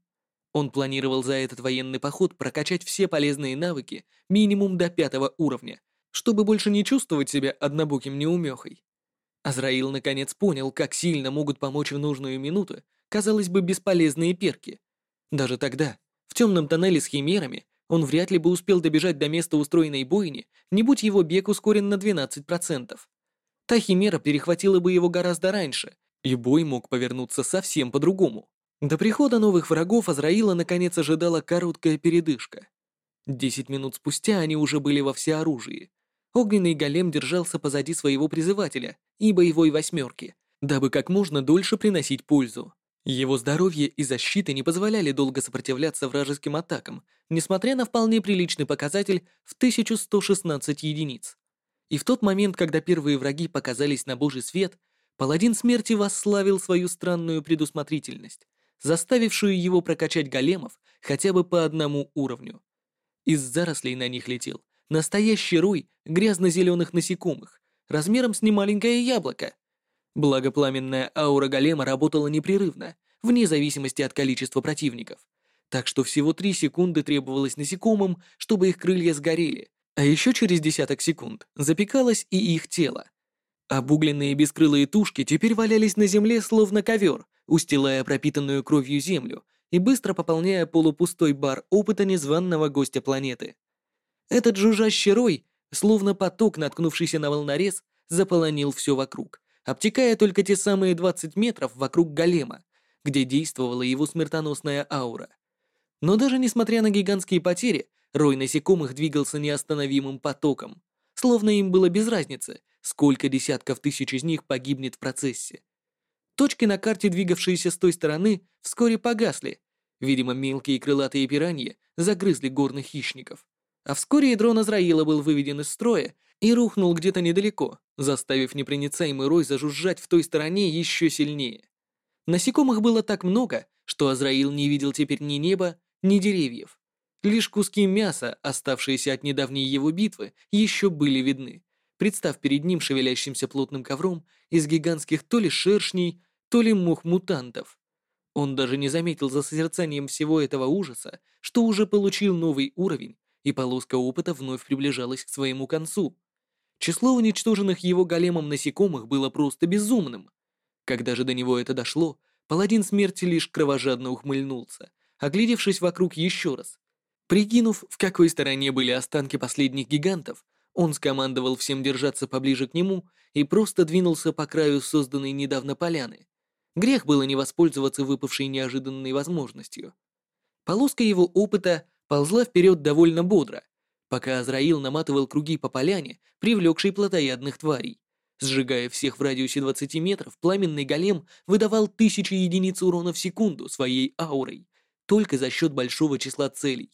Он планировал за этот военный поход прокачать все полезные навыки минимум до пятого уровня, чтобы больше не чувствовать себя однобоким неумехой. Азраил наконец понял, как сильно могут помочь в нужную минуту, казалось бы, бесполезные перки. Даже тогда, в темном тоннеле с химерами, он вряд ли бы успел добежать до места устроенной бойни, не будь его бег ускорен на 12%. Та химера перехватила бы его гораздо раньше, и бой мог повернуться совсем по-другому. До прихода новых врагов Азраила наконец ожидала короткая передышка. Десять минут спустя они уже были во всеоружии. Огненный голем держался позади своего призывателя и боевой восьмерки, дабы как можно дольше приносить пользу. Его здоровье и защита не позволяли долго сопротивляться вражеским атакам, несмотря на вполне приличный показатель в 1116 единиц. И в тот момент, когда первые враги показались на божий свет, Паладин смерти восславил свою странную предусмотрительность, заставившую его прокачать големов хотя бы по одному уровню. Из зарослей на них летел Настоящий рой грязно-зеленых насекомых, размером с немаленькое яблоко. Благопламенная аура голема работала непрерывно, вне зависимости от количества противников. Так что всего три секунды требовалось насекомым, чтобы их крылья сгорели, а еще через десяток секунд запекалось и их тело. Обугленные бескрылые тушки теперь валялись на земле, словно ковер, устилая пропитанную кровью землю и быстро пополняя полупустой бар опыта незваного гостя планеты. Этот жужжащий рой, словно поток, наткнувшийся на волнорез, заполонил все вокруг, обтекая только те самые 20 метров вокруг голема, где действовала его смертоносная аура. Но даже несмотря на гигантские потери, рой насекомых двигался неостановимым потоком, словно им было без разницы, сколько десятков тысяч из них погибнет в процессе. Точки на карте, двигавшиеся с той стороны, вскоре погасли. Видимо, мелкие крылатые пираньи загрызли горных хищников. А вскоре ядро Назраила был выведен из строя и рухнул где-то недалеко, заставив непроницаемый рой зажужжать в той стороне еще сильнее. Насекомых было так много, что Азраил не видел теперь ни неба, ни деревьев. Лишь куски мяса, оставшиеся от недавней его битвы, еще были видны, представ перед ним шевелящимся плотным ковром из гигантских то ли шершней, то ли мух-мутантов. Он даже не заметил за созерцанием всего этого ужаса, что уже получил новый уровень, и полоска опыта вновь приближалась к своему концу. Число уничтоженных его големом насекомых было просто безумным. Когда же до него это дошло, паладин смерти лишь кровожадно ухмыльнулся, оглядевшись вокруг еще раз. Прикинув, в какой стороне были останки последних гигантов, он скомандовал всем держаться поближе к нему и просто двинулся по краю созданной недавно поляны. Грех было не воспользоваться выпавшей неожиданной возможностью. Полоска его опыта ползла вперед довольно бодро, пока Азраил наматывал круги по поляне, привлекшей плотоядных тварей. Сжигая всех в радиусе 20 метров, пламенный голем выдавал тысячи единиц урона в секунду своей аурой, только за счет большого числа целей.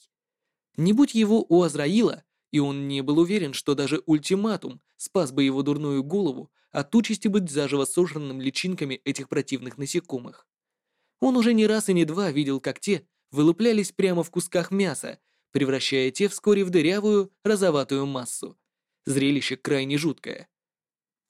Не будь его у Азраила, и он не был уверен, что даже ультиматум спас бы его дурную голову от участи быть заживо сожранным личинками этих противных насекомых. Он уже не раз и не два видел, как те вылуплялись прямо в кусках мяса, превращая те вскоре в дырявую, розоватую массу. Зрелище крайне жуткое.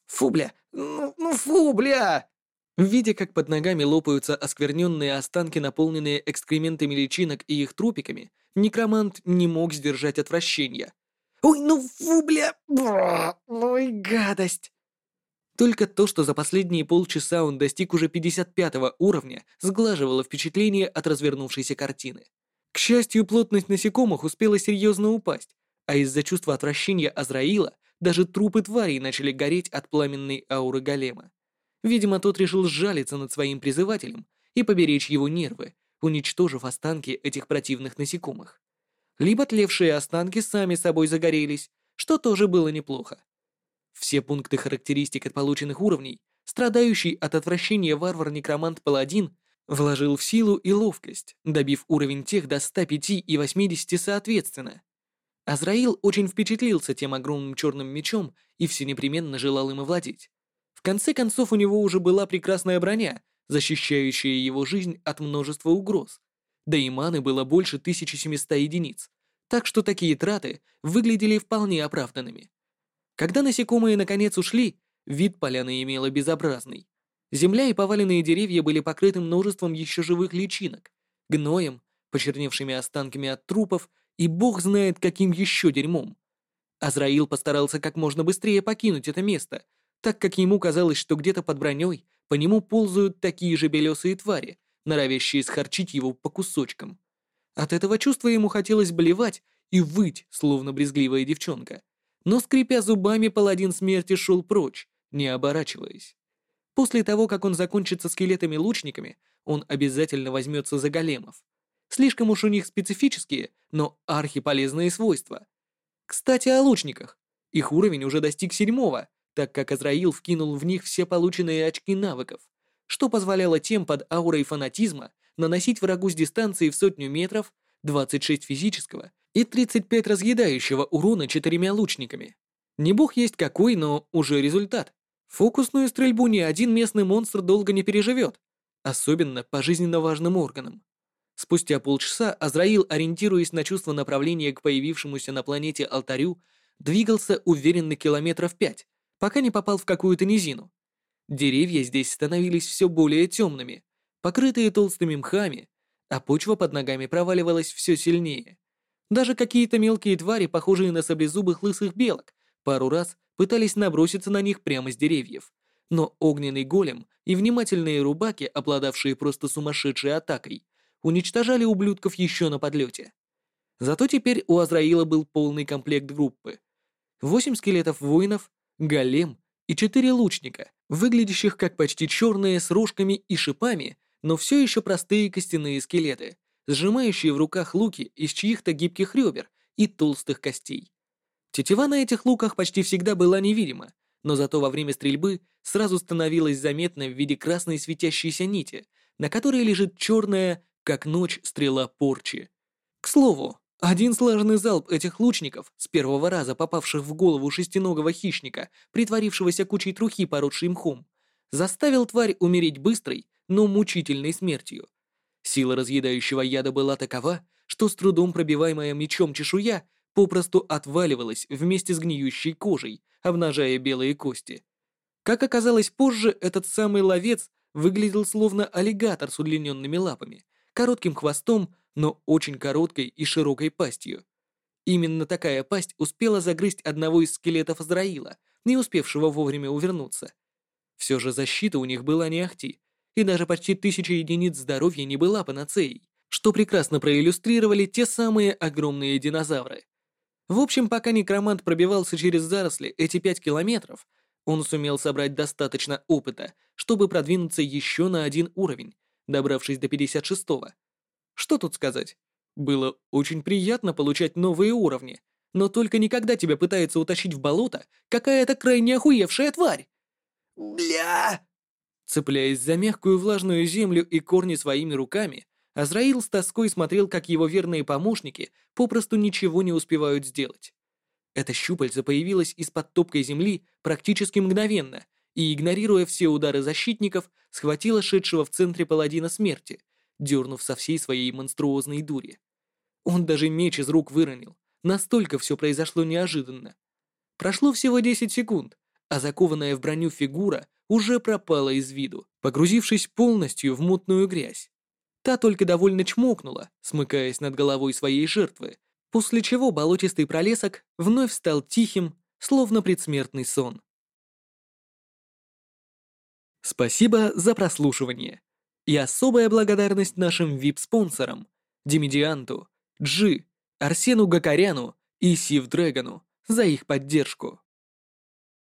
«Фу, бля! Ну, ну фу, бля!» Видя, как под ногами лопаются оскверненные останки, наполненные экскрементами личинок и их трупиками, некромант не мог сдержать отвращения. «Ой, ну фу, бля! Бра, ну и гадость!» Только то, что за последние полчаса он достиг уже 55 уровня, сглаживало впечатление от развернувшейся картины. К счастью, плотность насекомых успела серьезно упасть, а из-за чувства отвращения Азраила даже трупы тварей начали гореть от пламенной ауры голема. Видимо, тот решил сжалиться над своим призывателем и поберечь его нервы, уничтожив останки этих противных насекомых. Либо тлевшие останки сами собой загорелись, что тоже было неплохо. Все пункты характеристик от полученных уровней, страдающий от отвращения варвар-некромант-паладин, вложил в силу и ловкость, добив уровень тех до 105 и 80 соответственно. Азраил очень впечатлился тем огромным черным мечом и все непременно желал им овладеть. В конце концов, у него уже была прекрасная броня, защищающая его жизнь от множества угроз. Да и маны было больше 1700 единиц, так что такие траты выглядели вполне оправданными. Когда насекомые наконец ушли, вид поляны имела безобразный. Земля и поваленные деревья были покрыты множеством еще живых личинок, гноем, почерневшими останками от трупов и бог знает каким еще дерьмом. Азраил постарался как можно быстрее покинуть это место, так как ему казалось, что где-то под броней по нему ползают такие же белесые твари, норовящие схарчить его по кусочкам. От этого чувства ему хотелось блевать и выть, словно брезгливая девчонка. Но, скрипя зубами, паладин смерти шел прочь, не оборачиваясь. После того, как он закончит со скелетами-лучниками, он обязательно возьмется за големов. Слишком уж у них специфические, но архиполезные свойства. Кстати, о лучниках. Их уровень уже достиг седьмого, так как Азраил вкинул в них все полученные очки навыков, что позволяло тем под аурой фанатизма наносить врагу с дистанции в сотню метров 26 физического и 35 разъедающего урона четырьмя лучниками. Не бог есть какой, но уже результат. Фокусную стрельбу ни один местный монстр долго не переживет, особенно по жизненно важным органам. Спустя полчаса Азраил, ориентируясь на чувство направления к появившемуся на планете алтарю, двигался уверенно километров пять, пока не попал в какую-то низину. Деревья здесь становились все более темными, покрытые толстыми мхами, а почва под ногами проваливалась все сильнее. Даже какие-то мелкие твари, похожие на саблезубых лысых белок, пару раз пытались наброситься на них прямо с деревьев, но огненный голем и внимательные рубаки, обладавшие просто сумасшедшей атакой, уничтожали ублюдков еще на подлете. Зато теперь у Азраила был полный комплект группы. Восемь скелетов воинов, голем и четыре лучника, выглядящих как почти черные с рожками и шипами, но все еще простые костяные скелеты, сжимающие в руках луки из чьих-то гибких ребер и толстых костей. Тетива на этих луках почти всегда была невидима, но зато во время стрельбы сразу становилась заметна в виде красной светящейся нити, на которой лежит черная как ночь стрела порчи. К слову, один слаженный залп этих лучников, с первого раза попавших в голову шестиногого хищника, притворившегося кучей трухи, поросшей мхом, заставил тварь умереть быстрой, но мучительной смертью. Сила разъедающего яда была такова, что с трудом пробиваемая мечом чешуя попросту отваливалась вместе с гниющей кожей, обнажая белые кости. Как оказалось позже, этот самый ловец выглядел словно аллигатор с удлиненными лапами, коротким хвостом, но очень короткой и широкой пастью. Именно такая пасть успела загрызть одного из скелетов Азраила, не успевшего вовремя увернуться. Все же защита у них была не ахти, и даже почти тысяча единиц здоровья не была панацеей, что прекрасно проиллюстрировали те самые огромные динозавры. В общем, пока некромант пробивался через заросли эти пять километров, он сумел собрать достаточно опыта, чтобы продвинуться еще на один уровень, добравшись до 56-го. Что тут сказать? Было очень приятно получать новые уровни, но только никогда тебя пытается утащить в болото какая-то крайне охуевшая тварь. «Бля!» Цепляясь за мягкую влажную землю и корни своими руками, Азраил с тоской смотрел, как его верные помощники попросту ничего не успевают сделать. Это щупальце появилось из-под топкой земли практически мгновенно и, игнорируя все удары защитников, схватило шедшего в центре паладина смерти, дернув со всей своей монструозной дури. Он даже меч из рук выронил, настолько все произошло неожиданно. Прошло всего 10 секунд, а закованная в броню фигура уже пропала из виду, погрузившись полностью в мутную грязь. Та только довольно чмокнула, смыкаясь над головой своей жертвы, после чего болотистый пролесок вновь стал тихим, словно предсмертный сон. Спасибо за прослушивание. И особая благодарность нашим VIP-спонсорам Демидианту, Джи, Арсену Гакаряну и Сив Дрэгону за их поддержку.